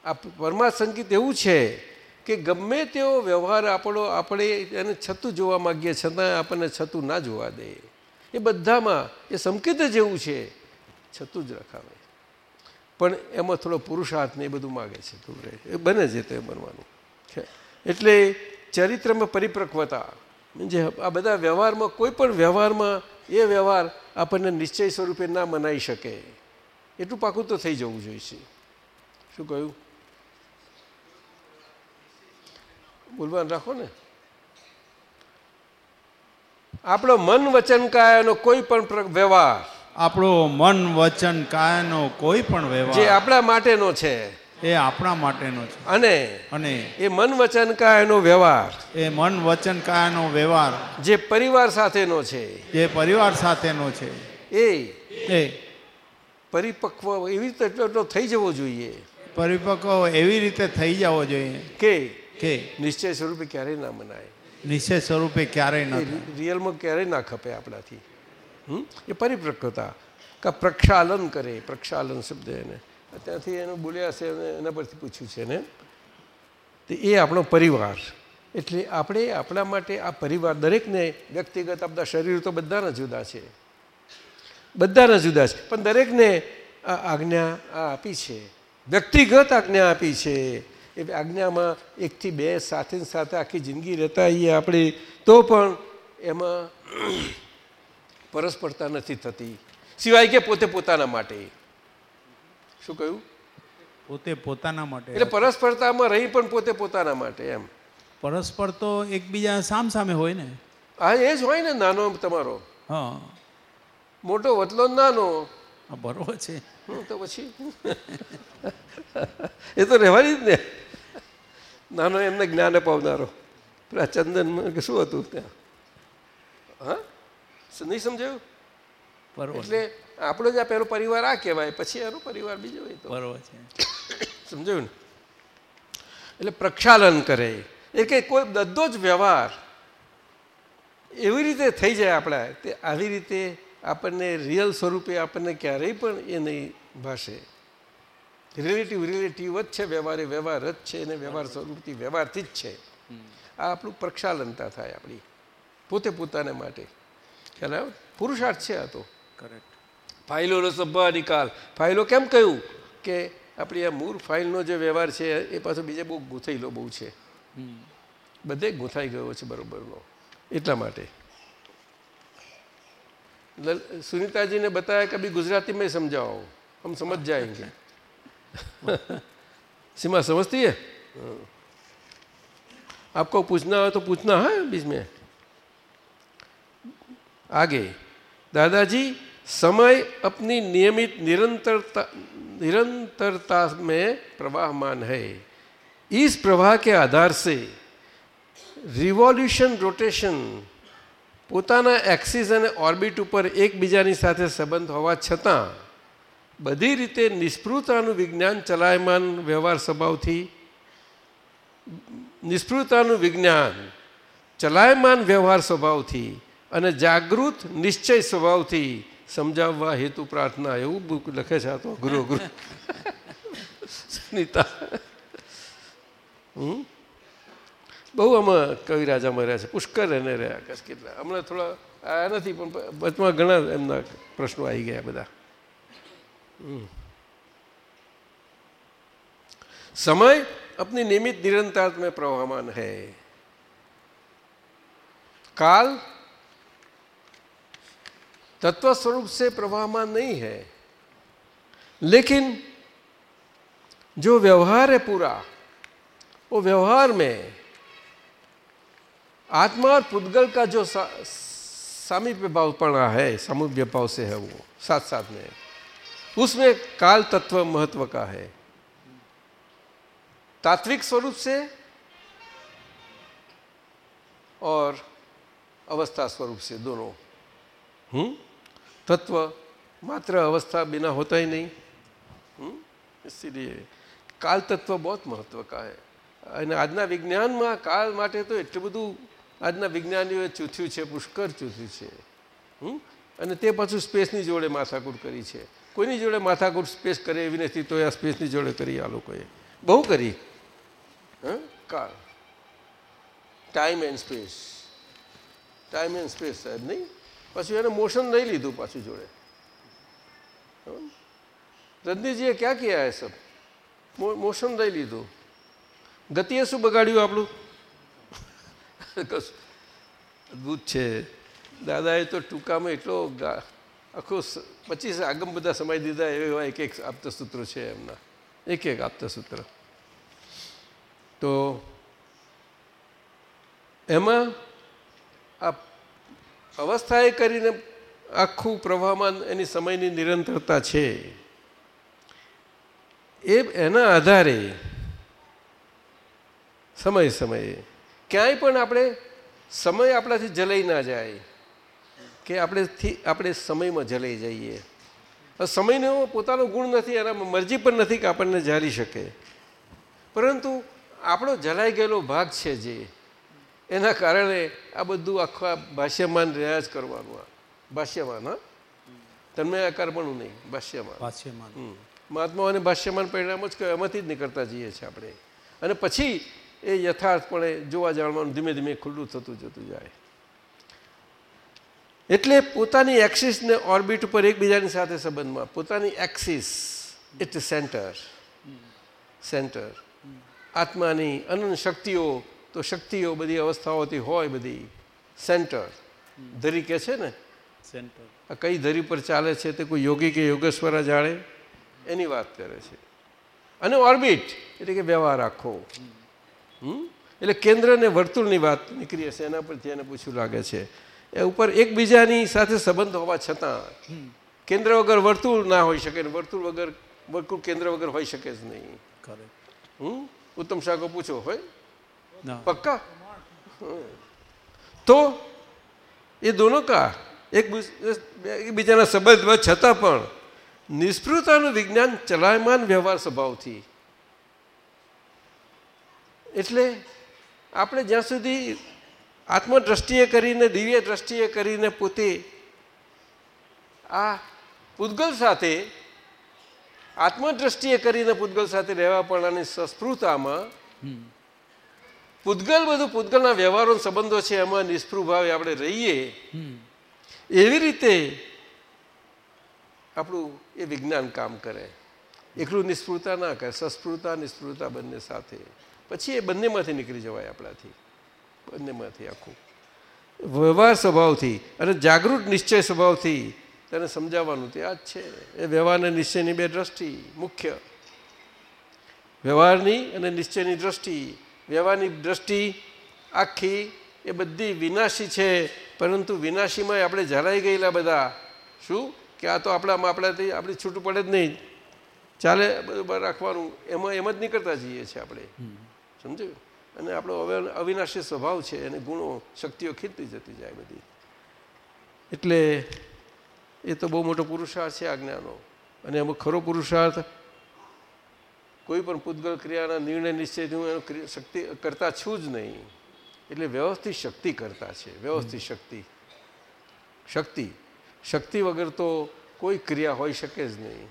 Speaker 1: આ પરમાર્થ સંગીત એવું છે કે ગમે તેવો વ્યવહાર આપણો, આપણે એને છતું જોવા માગીએ, છતાં આપણને છતું ના જોવા દે. એ બધામાં, એ સંકેત જ એવું છે, છતું જ રખાવે. પણ એમાં થોડો પુરુષાર્થ ને એ બધું માગે છે રહે એ બને છે તે બનવાનું. છે. એટલે ચરિત્રમાં પરિપક્વતા, જે આ બધા વ્યવહારમાં, કોઈ પણ વ્યવહારમાં, એ વ્યવહાર આપણને નિશ્ચય સ્વરૂપે ના મનાઈ શકે. એટલું પાકું તો થઈ જવું જોઈએ શું કહ્યું? બોલવાનું રાખો ને. આપણો મન વચન કાયાનો કોઈ પણ વ્યવહાર.
Speaker 7: આપણો મન વચન કાયાનો કોઈ પણ વ્યવહાર જે
Speaker 1: આપણા માટેનો છે.
Speaker 7: એ આપણા માટેનો છે.
Speaker 1: અને
Speaker 7: અને
Speaker 1: એ મન વચન કાયાનો વ્યવહાર.
Speaker 7: એ મન વચન કાયાનો વ્યવહાર
Speaker 1: જે પરિવાર સાથેનો છે.
Speaker 7: જે પરિવાર સાથેનો છે.
Speaker 1: એ
Speaker 7: એ
Speaker 1: પરિપક્વ એવી રીતે થઈ જવો જોઈએ.
Speaker 7: પરિપક્વ એવી રીતે થઈ જવો જોઈએ
Speaker 1: કે
Speaker 7: કે
Speaker 1: નિશ્ચય સ્વરૂપે ક્યારેય ના મનાય.
Speaker 7: નિશ્ચય સ્વરૂપે ક્યારેય ના
Speaker 1: રિયલમાં ક્યારેય ના ખપે આપણાથી. હમ? એ પરિપક્વતા કા પ્રક્ષાલન કરે પ્રક્ષાલન શબ્દ એને. ત્યાંથી એનું બોલ્યા છે અને એના પરથી પૂછ્યું છે ને તો એ આપણો પરિવાર. એટલે આપણે આપણા માટે આ પરિવાર દરેકને વ્યક્તિગત આપણા શરીર તો બધાના જુદા છે. બધાના જુદા છે. પણ દરેકને આ આજ્ઞા આ આપી છે. વ્યક્તિગત આજ્ઞા આપી છે. એ આજ્ઞામાં એકથી બે સાથે સાથે આખી જિંદગી રહેતા આવીએ આપણે તો પણ એમાં પરસ્પરતા નથી થતી. સિવાય કે પોતે પોતાના માટે. શું કહ્યું?
Speaker 7: પોતે પોતાના માટે.
Speaker 1: એટલે પરસ્પરતામાં રહી પણ પોતે પોતાના માટે એમ.
Speaker 7: પરસ્પર તો એકબીજા સામ સામે હોય ને.
Speaker 1: હા એ જ હોય ને નાનો તમારો.
Speaker 7: હા.
Speaker 1: મોટો વતલો નાનો.
Speaker 7: બરોબર છે.
Speaker 1: તો પછી? એ તો રહેવાની જ ને. નાનો એમને જ્ઞાન અપાવનારો. પેલા ચંદન કે શું હતું ત્યાં? હા? નહીં સમજાયું? એટલે આપણો જ આ પહેલો પરિવાર આ કહેવાય પછી એનો પરિવાર બીજો હોય તો.
Speaker 7: બરોબર છે.
Speaker 1: સમજાયું ને? એટલે પ્રક્ષાલન કરે. એ કે કોઈ બધો જ વ્યવહાર એવી રીતે થઈ જાય આપણા તે આવી રીતે આપણને રિયલ સ્વરૂપે આપણને ક્યારેય પણ એ નહીં ભાષે રિલેટિવ રિલેટિવ જ છે વ્યવહાર વ્યવહાર જ છે અને વ્યવહાર સ્વરૂપથી વ્યવહારથી જ છે. આ આપણું પ્રક્ષાલનતા થાય આપણી પોતે પોતાને માટે. ખ્યાલ આવ્યો? પુરુષાર્થ છે આ તો.
Speaker 7: કરેક્ટ
Speaker 1: ફાઇલોનો સભા નિકાલ. ફાઇલો કેમ કહ્યું? કે આપણી આ મૂળ ફાઇલનો જે વ્યવહાર છે એ પાછો બીજે બહુ ગૂંથાયેલો બહુ છે. બધે ગૂંથાઈ ગયો છે બરોબરનો. એટલા માટે. સુનિતાજીને બતાવ્યા કે ભી ગુજરાતી મેં સમજાવો. આમ સમજ જાયંગે सीमा समझती है हाँ। आपको पूछना हो तो पूछना है बीच में आगे दादाजी समय अपनी नियमित निरंतरता निरंतरता में प्रवाहमान है इस प्रवाह के आधार से રિવોલ્યુશન રોટેશન પોતાના એક્સિસ અને ઓર્બિટ ઉપર એકબીજાની સાથે સંબંધ હોવા છતાં બધી રીતે નિષ્ફળતાનું વિજ્ઞાન ચલાયમાન વ્યવહાર સ્વભાવથી નિષ્ફળતાનું વિજ્ઞાન ચલાયમાન વ્યવહાર સ્વભાવથી અને જાગૃત નિશ્ચય સ્વભાવથી સમજાવવા હેતુ પ્રાર્થના, એવું બુક લખે છે આ તો ગુરુ ગુરુ સુનિતા. હમ? બહુ આમાં કવિરાજામાં રહ્યા છે. પુષ્કર એને રહ્યા કેટલા. હમણાં થોડા આ નથી, પણ વચમાં ઘણા એમના પ્રશ્નો આવી ગયા બધા. समय अपनी नियमित निरंतर में प्रवाहमान है। काल तत्व स्वरूप से प्रवाहमान नहीं है लेकिन जो व्यवहार है पूरा वो व्यवहार में आत्मा और पुद्गल का जो सा, सामीप्य भावपना है सामीप्य भाव से है वो साथ साथ में। उसमें काल तत्व महत्व का है तात्विक स्वरूप से और अवस्था स्वरूप से दोनों हम्म तत्व मात्र अवस्था बिना होता ही नहीं हम्म इसीलिए કાલ તત્વ બહુ મહત્વ કા હે અને આજના વિજ્ઞાનમાં કાળ માટે તો એટલું બધું આજના વિજ્ઞાનીઓએ ચૂથ્યું છે પુષ્કર ચૂથ્યું છે હમ? અને તે પાછું સ્પેસની જોડે માથાકૂટ કરી છે કોઈની જોડે માથાકૂટ સ્પેસ કરે એવી નથી તો આ સ્પેસની જોડે કરી આ લોકોએ. બહુ કરી. હા? કાળ. Time and space time and space સાહેબ, નહીં? પછી એને મોશન નહીં લીધું પાછું જોડે? રજનીજીએ ક્યાં કિયા હે સબ? મોશન લઈ લીધું. ગતિએ શું બગાડ્યું આપણું? કશું. અદભુત છે. દાદાએ તો ટૂંકામાં એટલો આખો પચીસ આગમ બધા સમય દીધા, એવા એક એક આપતસૂત્રો છે એમના. એક એક આપતસૂત્ર. તો એમાં આ અવસ્થાએ કરીને આખું પ્રવાહમાં એની સમયની નિરંતરતા છે. એ એના આધારે સમય સમયે ક્યાંય પણ આપણે સમય આપણાથી જલાઈ ના જાય. કે આપણેથી આપણે સમયમાં જલાઈ જઈએ. સમયનો પોતાનો ગુણ નથી એના મરજી પણ નથી કે આપણને જારી શકે. પરંતુ આપણો જલાઈ ગયેલો ભાગ છે જે એના કારણે આ બધું આખા ભાષ્યમાન રહ્યા જ કરવાનું. આ ભાષ્યમાન હા? તન્મય આકારપણું નહીં ભાષ્યમાન.
Speaker 7: ભાષ્યમાન.
Speaker 1: હમ. મહાત્માઓને ભાષ્યમાન પરિણામ જ એમાંથી જ નીકળતા જઈએ છીએ આપણે. અને પછી એ યથાર્થપણે જોવા જાણવાનું ધીમે ધીમે ખુલ્લું થતું જતું જાય. એટલે પોતાની એક્સિસને ઓર્બિટ ઉપર એકબીજાની સાથે સંબંધમાં. પોતાની એક્સિસ ઇટ સેન્ટર સેન્ટર આત્માની અનંત શક્તિઓ તો શક્તિઓ બધી અવસ્થાઓથી હોય બધી. સેન્ટર ધરી કે છે ને?
Speaker 7: સેન્ટર
Speaker 1: આ કઈ ધરી પર ચાલે છે તે કોઈ યોગી કે યોગેશ્વરા જાણે? એની વાત કરે છે. અને ઓર્બિટ એટલે કે વ્યવહાર આખો. હમ? એટલે કેન્દ્ર અને વર્તુળની વાત નીકળી હશે એના પરથી એને પૂછવું લાગે છે. એ ઉપર એકબીજાની સાથે સંબંધ હોવા છતાં કેન્દ્ર વગર વર્તુળ ના હોઈ શકે ને વર્તુળ વગર વર્તુળ કેન્દ્ર વગર હોઈ શકે જ નહીં. હમ? ઉત્તમ શાકો પૂછો હોય? પક્કા? તો એ દોનો કા? એક એકબીજાના સંબંધમાં છતાં પણ નિષ્ફળતાનું વિજ્ઞાન ચલાયમાન વ્યવહાર સ્વભાવથી. એટલે આપણે જ્યાં સુધી આત્મદ્રષ્ટિએ કરીને દિવ્ય દ્રષ્ટિએ કરીને પોતે આ પૂતગલ સાથે આત્મદ્રષ્ટિએ કરીને પૂતગલ સાથે રહેવા સંસ્પૃતામાં પૂતગલ બધું પૂતગલના વ્યવહારો સંબંધો છે એમાં નિષ્પૃહ ભાવે આપણે રહીએ. એવી રીતે આપણું એ વિજ્ઞાન કામ કરે. એકલું નિષ્ફૃતા ના કરે સસ્પૃતા નિષ્ફળતા બંને સાથે. પછી એ બંનેમાંથી નીકળી જવાય આપણાથી. બંનેમાંથી આખું. વ્યવહાર સ્વભાવથી અને જાગૃત નિશ્ચય સ્વભાવથી તેને સમજાવવાનું તે આ જ છે. એ વ્યવહાર અને નિશ્ચયની બે દ્રષ્ટિ મુખ્ય. વ્યવહારની અને નિશ્ચયની દ્રષ્ટિ. વ્યવહારની દ્રષ્ટિ આખી એ બધી વિનાશી છે પરંતુ વિનાશીમાં આપણે જરાઈ ગયેલા બધા. શું? કે આ તો આપણામાં આપણાથી આપણી છૂટું પડે જ નહીં. ચાલે બરાબર રાખવાનું. એમાં એમ જ નીકળતા જઈએ છીએ આપણે. સમજ્યું? અને આપણો હવે અવિનાશી સ્વભાવ છે, એને ગુણો, શક્તિઓ ખીલતી જતી જાય બધી. એટલે એ તો બહુ મોટો પુરુષાર્થ છે આજ્ઞાનો અને એમાં ખરો પુરુષાર્થ કોઈ પણ પૂતગલ ક્રિયાના નિર્ણય નિશ્ચયથી હું એનો શક્તિ કરતા છું જ નહીં. એટલે વ્યવસ્થિત શક્તિ કરતા છે, વ્યવસ્થિત શક્તિ. શક્તિ. શક્તિ વગર તો કોઈ ક્રિયા હોઈ શકે જ નહીં.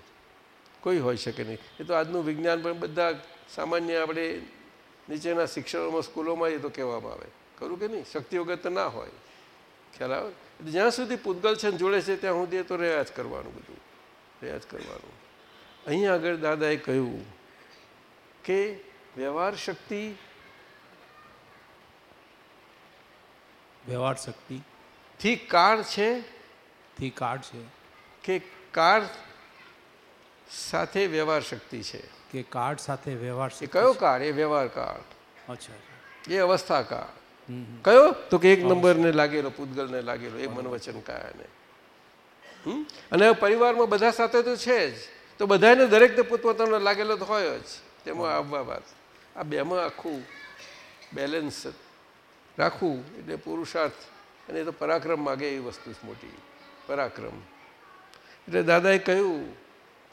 Speaker 1: કોઈ હોઈ શકે નહીં. એ તો આજનું વિજ્ઞાન પણ બધા સામાન્ય આપણે નીચેના શિક્ષણોમાં સ્કૂલોમાં એ તો કહેવામાં આવે. ખરું કે નહીં? શક્તિ વગર તો ના હોય. ખ્યાલ આવે? જ્યાં સુધી પૂતગલ છે જોડે છે ત્યાં સુધી તો રહ્યા જ કરવાનું બધું. રહ્યા જ કરવાનું. અહીં આગળ દાદાએ કહ્યું કે વ્યવહાર શક્તિ
Speaker 7: વ્યવહાર શક્તિ
Speaker 1: થી કાળ છે
Speaker 7: થી કાર છે.
Speaker 1: કે કાળ સાથે વ્યવહાર શક્તિ છે.
Speaker 7: કે કાર્ડ સાથે વ્યવહાર
Speaker 1: એ કયો કાર્ડ? એ વ્યવહાર કાર્ડ.
Speaker 7: અચ્છા અચ્છા.
Speaker 1: એ અવસ્થા
Speaker 7: હમ.
Speaker 1: કયો? તો કે એક નંબરને લાગેલો પૂતગલને લાગેલો એ મનવચન કાયાને હમ? અને પરિવારમાં બધા સાથે તો છે જ. તો બધાને દરેકને પોતપોતાનો લાગેલો તો હોય જ. તેમાં આવવા વાત. આ બેમાં આખું બેલેન્સ રાખવું એટલે પુરુષાર્થ. અને એ તો પરાક્રમ માગે એવી વસ્તુ જ મોટી. પરાક્રમ. એટલે દાદાએ કહ્યું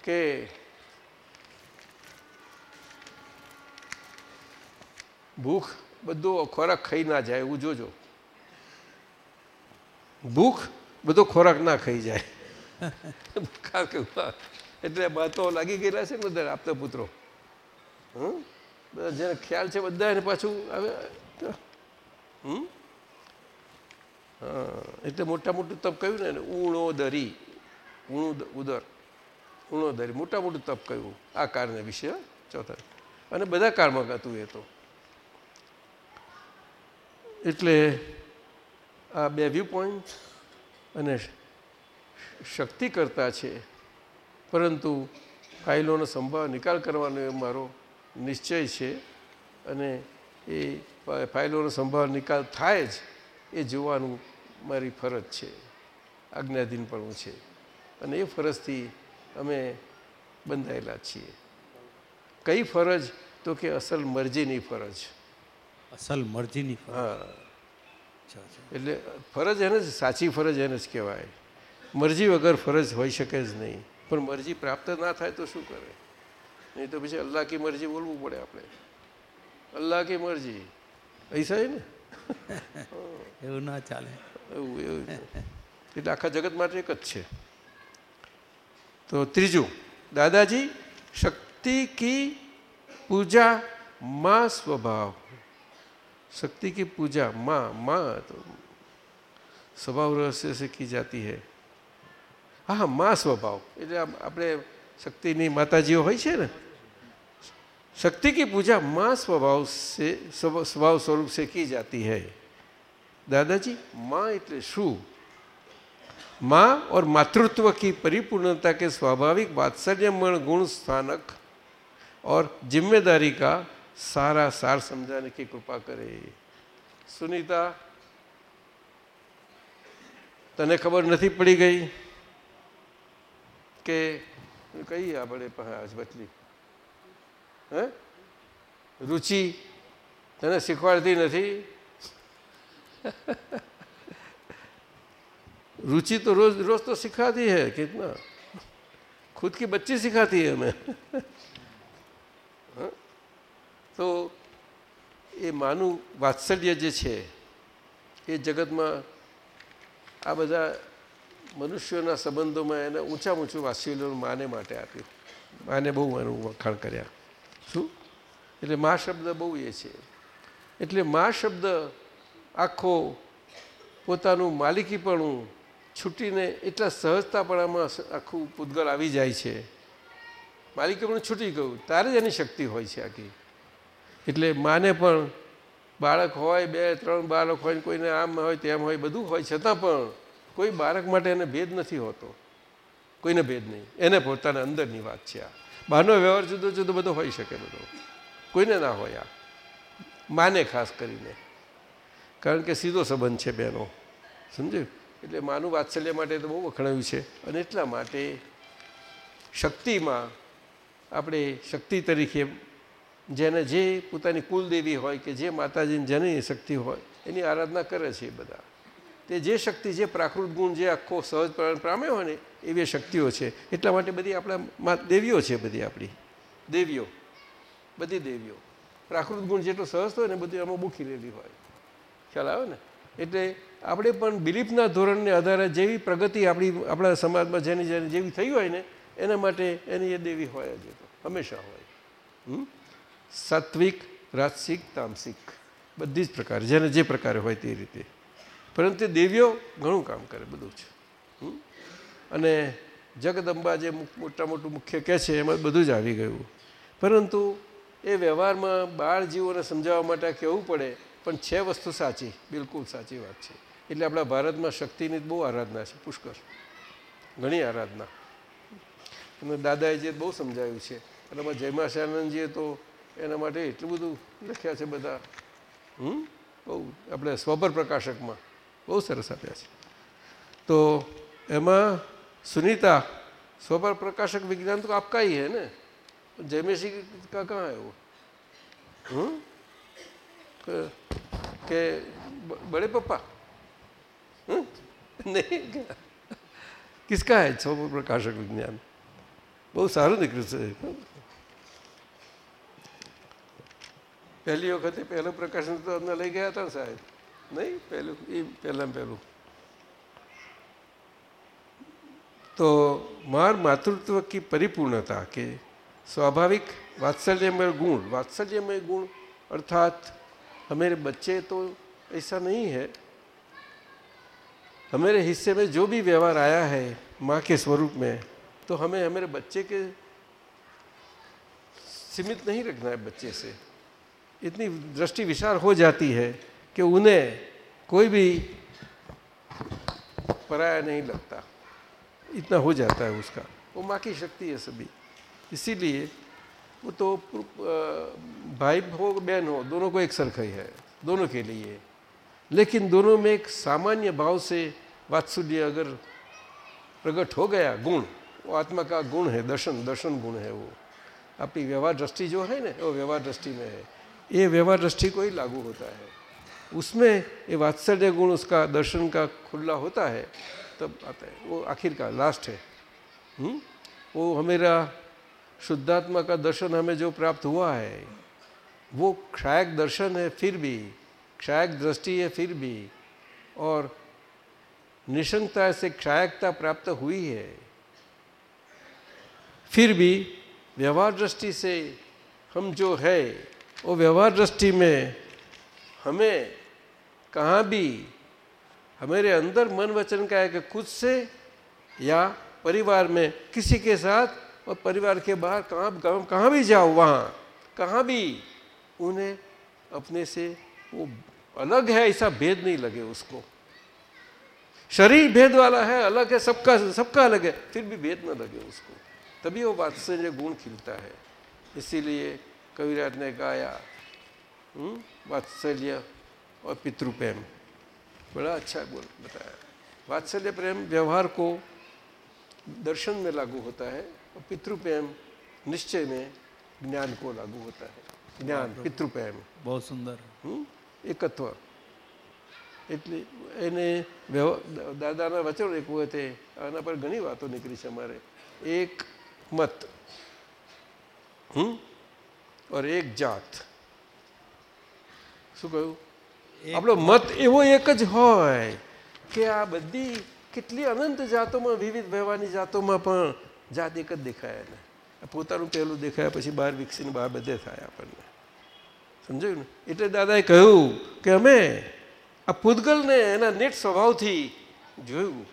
Speaker 1: કે ભૂખ બધો ખોરાક ખાઈ ના જાય, એવું જોજો. ભૂખ બધો ખોરાક ના ખાઈ જાય. એટલે બાતો લાગી ગયેલા છે ને બધા આપતા પુત્રો. હમ? બધા જેને ખ્યાલ છે બધા એને પાછું હવે હમ? એટલે મોટા મોટું તપ કહ્યું ને ઊણો દરી. ઊણું ઉદર. ઊણો દરી. મોટા મોટું તપ કહ્યું આ કારને વિશે, ચોથા. અને બધા કાળમાં હતું એ તો. એટલે આ બે વ્યૂ પોઈન્ટ અને શક્તિ કરતા છે. પરંતુ ફાઇલોનો સંભાવ નિકાલ કરવાનો એ મારો નિશ્ચય છે અને એ ફાઇલોનો સંભાવ નિકાલ થાય જ એ જોવાનું મારી ફરજ છે. આજ્ઞાધીનપણું છે. અને એ ફરજથી અમે બંધાયેલા છીએ. કઈ ફરજ? તો કે અસલ મરજીની ફરજ.
Speaker 7: અસલ મરજીની
Speaker 1: હા. એટલે ફરજ એને જ સાચી ફરજ એને જ કહેવાય. મરજી વગર ફરજ હોઈ શકે જ નહીં. પણ મરજી પ્રાપ્ત ના થાય તો શું કરે? નહીં તો પછી અલ્લાહ કી મરજી બોલવું પડે આપણે. અલ્લાહ કી મરજી. પૈસા ને?
Speaker 7: એવું ના ચાલે.
Speaker 1: એવું એવું. એટલે આખા જગત માટે એક જ છે. તો ત્રીજું દાદાજી શક્તિ કી પૂજા માં સ્વભાવ. शक्ति की पूजा माँ माँ तो સ્વભાવ રહસ્ય से की जाती है હા હા મા સ્વભાવ એટલે આમ આપણે શક્તિની માતાજીઓ હોય છે ને शक्ति की पूजा माँ स्वभाव से स्व- स्वभाव स्वरूप से की जाती है दादाजी माँ એટલે શું माँ और मातृत्व की परिपूर्णता के स्वाभाविक वात्सल्यमण गुण स्थानक और जिम्मेदारी का सारा सार समझाने की कृपा करे सुनीता તને ખબર નથી પડી ગઈ કે કઈ આપણે પાસે આજ બચલી હે રુચિ તને શીખવાડતી નથી रुचि तो रोज रोज तो सिखाती है कितना खुद की बच्ची सिखाती है हमें हाँ? તો એ માનું વાત્સલ્ય જે છે, એ જગતમાં આ બધા મનુષ્યોના સંબંધોમાં એને ઊંચા ઊંચું વાત્સલ્યનું માને માટે આપ્યું. માને બહુ એનું વખાણ કર્યા. શું? એટલે મા શબ્દ બહુ એ છે. એટલે મા શબ્દ આખો પોતાનું માલિકીપણું છૂટીને એટલા સહજતાપણામાં આખું પૂતગલ આવી જાય છે. માલિકીપણું છૂટી ગયું. તારે જ એની શક્તિ હોય છે આખી. એટલે માને પણ બાળક હોય, બે, ત્રણ બાળક હોય કોઈને આમ હોય, તેમ હોય, બધું હોય, છતાં પણ કોઈ બાળક માટે એને ભેદ નથી હોતો. કોઈને ભેદ નહીં. એને પોતાના અંદરની વાત છે આ. બહારનો વ્યવહાર જુદો જુદો બધો હોઈ શકે બધો. કોઈને ના હોય આ. માને ખાસ કરીને. કારણ કે સીધો સંબંધ છે બેનો. સમજ્યું? એટલે માનું વાત્સલ્ય માટે તો બહુ વખણાયું છે. અને એટલા માટે શક્તિમાં આપણે શક્તિ તરીકે જેને જે પોતાની કુલદેવી હોય કે જે માતાજીની જેની શક્તિ હોય, એની આરાધના કરે છે એ બધા. તે જે શક્તિ, જે પ્રાકૃત ગુણ, જે આખો સહજ પ્રામે હોય ને, એવી શક્તિઓ છે. એટલા માટે બધી આપણા દેવીઓ છે બધી આપણી. દેવીઓ. બધી દેવીઓ. પ્રાકૃત ગુણ જેટલો સહજ હોય ને, બધું એમાં બુખી લેલી હોય. ખ્યાલ આવે ને? એટલે આપણે પણ બિલીફના ધોરણને આધારે જેવી પ્રગતિ આપણી, આપણા સમાજમાં જેની જેની જેવી થઈ હોય ને, એના માટે એની એ દેવી હોય જ હંમેશા હોય. હમ? સાત્વિક, રાજસિક, તામસિક. બધી જ પ્રકારે, જેને જે પ્રકારે હોય તે રીતે. પરંતુ દેવીઓ ઘણું કામ કરે બધું હમ? અને જગદંબા જે મોટા મોટું મુખ્ય કહે છે, એમાં બધું જ આવી ગયું. પરંતુ એ વ્યવહારમાં બાળ જીવોને સમજાવવા માટે કહેવું પડે, પણ છે વસ્તુ સાચી, બિલકુલ સાચી વાત છે. એટલે આપણા ભારતમાં શક્તિની બહુ આરાધના છે, પુષ્કળ. ઘણી આરાધના. અને દાદાએ જે બહુ સમજાવ્યું છે, અને એમાં જયમાશાનંદજીએ તો એના માટે એટલું બધું લખ્યા છે બધા. હમ? બહુ આપણે સ્વભર પ્રકાશકમાં બહુ સરસ આપ્યા છે. તો એમાં સુનિતા સ્વભર પ્રકાશક વિજ્ઞાન તો આપકા ही है ને? જયમેશી કા कहाँ આવ્યો वो કે બળે પપ્પા? पापा नहीं क्या किसका है स्वभर प्रकाशक બહુ સારું નીકળ્યું છે. પહેલી વખતે પહેલું પ્રકાશન તો અમને લઈ ગયા હતા ને સાહેબ નહીં પહેલું એ પહેલાં પહેલું तो मार मातृत्व की परिपूर्णता के स्वाभाविक वात्सल्यमय गुण वात्सल्यमय गुण अर्थात हमारे बच्चे तो ऐसा नहीं है हमारे हिस्से में जो भी व्यवहार आया है माँ के स्वरूप में तो हमें हमारे बच्चे के सीमित नहीं रखना है बच्चे से इतनी दृष्टि विशाल हो जाती है कि उन्हें कोई भी पराया नहीं लगता। इतना हो जाता है उसका। वो माँ की शक्ति है सभी। इसीलिए वो तो भाई हो, बहन हो, दोनों को एक सरखा ही है, दोनों के लिए। लेकिन दोनों में एक सामान्य भाव से वात्सल्य अगर प्रकट हो गया गुण, वो आत्मा का गुण है, दर्शन दर्शन गुण है वो। अपनी व्यवहार दृष्टि जो है ना, वो व्यवहार दृष्टि में है। ये व्यवहार दृष्टि को ही लागू होता है। उसमें ये वात्सल्य गुण उसका दर्शन का खुला होता है, तब आता है। वो आखिर का लास्ट है। हुँ? वो हमेरा शुद्धात्मा का दर्शन हमें जो प्राप्त हुआ है, वो क्षायक दर्शन है फिर भी, क्षायक दृष्टि है फिर भी, और निशंकता से क्षायकता प्राप्त हुई है। फिर भी व्यवहार दृष्टि से हम जो है वो व्यवहार दृष्टि में हमें कहाँ भी हमारे अंदर मन वचन का है कि खुद से या परिवार में किसी के साथ और परिवार के बाहर कहाँ गाँव, कहाँ भी जाओ, वहाँ, कहाँ भी, उन्हें अपने से वो अलग है, ऐसा भेद नहीं लगे उसको। शरीर भेद वाला है, अलग है, सबका सबका अलग है, फिर भी भेद न लगे उसको। तभी वो वात्सल्य गुण खिलता है। इसीलिए कविराज ने गाया हम्म, वात्सल्य और पितृप्रेम बड़ा अच्छा बोल बताया वात्सल्य प्रेम व्यवहार को दर्शन में लागू होता है और पितृप्रेम निश्चय में ज्ञान को लागू होता है ज्ञान पितृप्रेम
Speaker 7: બહુ સુંદર
Speaker 1: હમ? એકત્વ એટલે એને વ્યવ- દાદાના વચન એક વખતે આના પર ઘણી વાતો નીકળી છે અમારે એક મત હમ ઓર એક જાત. શું કહ્યું? આપણો મત એવો એક જ હોય કે આ બધી કેટલી અનંત જાતોમાં વિવિધ વ્યવહારની જાતોમાં પણ જાત એક જ દેખાય એને. પોતાનું પહેલું દેખાય પછી બહાર વિકસીને બહાર બધે થાય આપણને. સમજાયું ને? એટલે દાદાએ કહ્યું કે અમે આ પૂતગલને એના નેટ સ્વભાવથી જોયું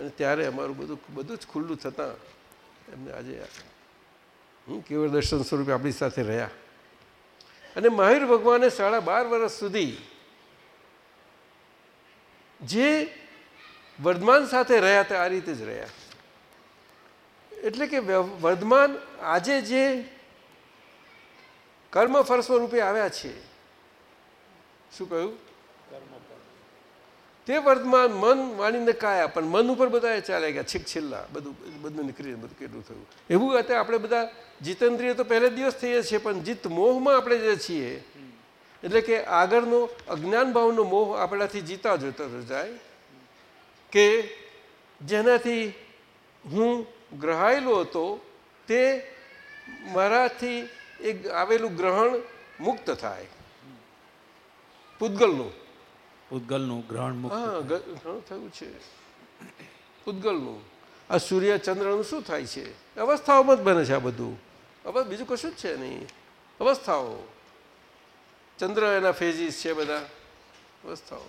Speaker 1: અને ત્યારે અમારું બધું બધું જ ખુલ્લું થતાં એમને આજે કેવળ દર્શન સ્વરૂપે આપણી સાથે રહ્યા. અને મહાવીર ભગવાને સાડા બાર વર્ષ સુધી જે વર્ધમાન સાથે રહ્યા તે આ રીતે જ રહ્યા. એટલે કે વર્ધમાન આજે જે કર્મફળ સ્વરૂપે આવ્યા છે, શું કહ્યું? તે વર્તમાન મન વાણીને કાયા, પણ મન ઉપર બધા ચાલ્યા ગયા. છેક છેલ્લા બધું બધું નીકળી બધું કેટલું થયું. એવું અત્યારે આપણે બધા જીતેન્દ્રિય તો પહેલે દિવસ થઈએ છીએ, પણ જીત મોહમાં આપણે જે છીએ, એટલે કે આગળનો અજ્ઞાન ભાવનો મોહ આપણાથી જીતા જતો જાય, કે જેનાથી હું ગ્રહાયેલો હતો, તે મારાથી એક આવેલું ગ્રહણ મુક્ત થાય. પૂતગલનું.
Speaker 7: ઉદ્ગલનું ગ્રહણ મુક્ત
Speaker 1: થયું. છે. પૂતગલનું આ સૂર્ય ચંદ્રનું શું થાય છે? અવસ્થાઓમાં જ બને છે આ બધું. હવે બીજું કશું જ છે નહીં. અવસ્થાઓ. ચંદ્ર એના ફેઝિસ છે બધા. અવસ્થાઓ.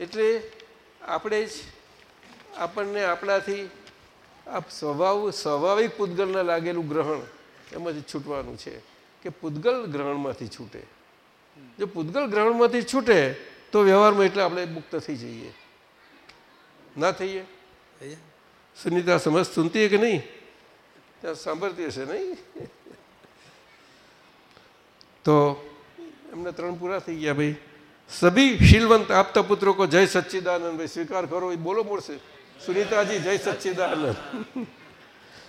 Speaker 1: એટલે આપણે જ આપણને આપણાથી આ સ્વભાવ સ્વાભાવિક પૂતગલને લાગેલું ગ્રહણ એમાંથી છૂટવાનું છે કે પૂતગલ ગ્રહણમાંથી છૂટે. જો પૂતગલ ગ્રહણમાંથી છૂટે તો વ્યવહારમાં એટલે આપણે મુક્ત થઈ જઈએ ના થઈએ સુનિતા સમજ સુનતી है કે નહીં ત્યાં સાંભળતી હશે નહીં તો એમને ત્રણ પૂરા થઈ ગયા ભાઈ સભી શીલવંત આપતા પુત્રો કો જય સચ્ચિદાનંદ ભાઈ સ્વીકાર કરો એ બોલો મળશે सुनीता जय सच्चिदानंद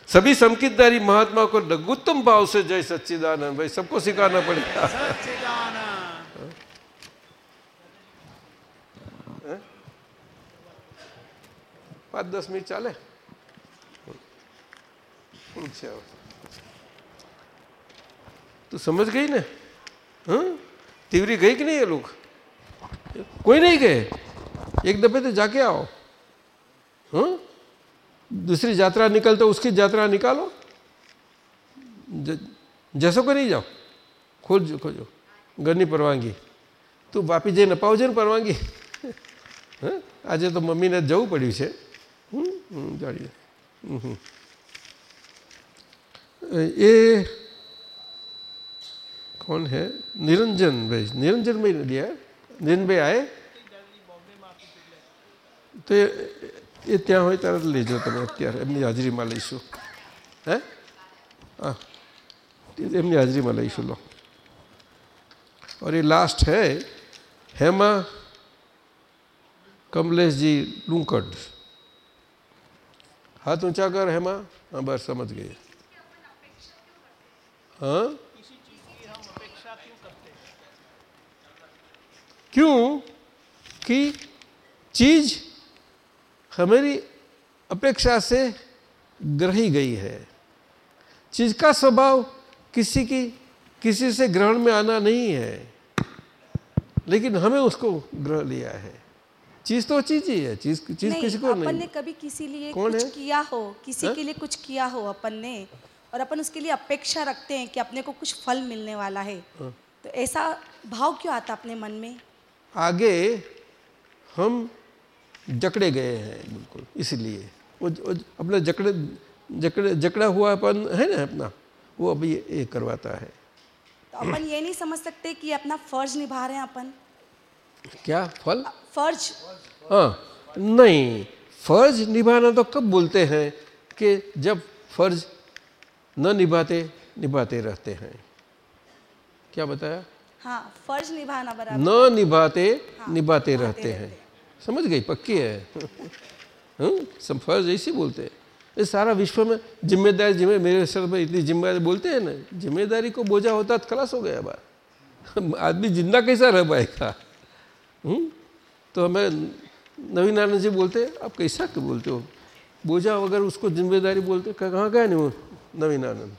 Speaker 1: सभी संकितदारी महात्मा को लघुत्तम भाव से जय सच्चिदानंद भाई सबको सिखाना पड़ेगा પાંચ દસ મિનિટ ચાલે પૂરું છે હવે. તું સમજ ગઈ ને हाँ तिवरी गई कि नहीं ये लोग कोई नहीं गए एक दफे तो जाके आओ हाँ दूसरी यात्रा निकल तो उसकी यात्रा निकालो ज- जैसो को नहीं जाओ खोज खोजो ઘરની પરવાનગી તું વાપી જઈને અપાવજે ને પરવાનગી હા આજે તો મમ્મીને જવું પડ્યું છે હમ, હમ, જાણીએ હમ, હમ. એ कौन है निरंजन भाई निरंजन भाई ने दिया है निरंजन भाई आए તો એ એ ત્યાં હોય ત્યારે જ લેજો તમે અત્યારે એમની હાજરીમાં લઈશું હે હા એમની હાજરીમાં લઈશું લો और ये लास्ट है हेमा कमलेश जी लूंकड हाथ ऊँचा कर, हेमा। हाँ बस, समझ गए। हाँ? क्यों? कि चीज़ हमारी अपेक्षा से ग्रही गई है। चीज़ का स्वभाव किसी की, किसी से ग्रहण में आना नहीं है, लेकिन हमें उसको ग्रह लिया है। चीज़ तो चीज़ ही है चीज़ चीज़ किसी को
Speaker 9: अपन ने कभी किसी लिए
Speaker 1: कौन
Speaker 9: कुछ
Speaker 1: है?
Speaker 9: किया हो? किसी
Speaker 1: हाँ?
Speaker 9: के लिए कुछ किया हो अपन ने? और अपन उसके लिए अपेक्षा रखते हैं कि अपने को कुछ फल मिलने वाला है।
Speaker 1: हाँ।
Speaker 9: तो ऐसा भाव क्यों आता अपने मन में?
Speaker 1: आगे हम जकड़े गए हैं बिल्कुल इसलिए। वो, वो अपना जकड़े जकड़े जकड़ा हुआपन है ना अपना वो अभी ये करवाता है।
Speaker 9: तो अपन ये नहीं समझ सकते कि अपना फ़र्ज़ निभा रहे हैं अपन?
Speaker 1: क्या? फल?
Speaker 9: फ़र्ज़।
Speaker 1: हाँ। नहीं फ़र्ज़ निभाना तो कब बोलते हैं कि जब फ़र्ज़ न निभाते निभाते रहते हैं? क्या बताया?
Speaker 9: हाँ फ़र्ज़ निभाना बराबर।
Speaker 1: न निभाते
Speaker 9: हाँ,
Speaker 1: निभाते रहते हैं। समझ गई? पक्की है। हम्म, सब फ़र्ज़ ऐसे बोलते हैं। ये सारा विश्व में ज़िम्मेदारी जिम्मे मेरे सर पर इतनी ज़िम्मेदारी बोलते हैं ना ज़िम्मेदारी को बोझा होता तो खलास हो गया बात। आदमी ज़िंदा कैसा रह पाएगा? हम्म? तो हमें नवीन आनंद जी बोलते, आप कैसा क्यों बोलते हो? बोझा अगर उसको ज़िम्मेदारी बोलते कहाँ गए नहीं वो नवीन आनंद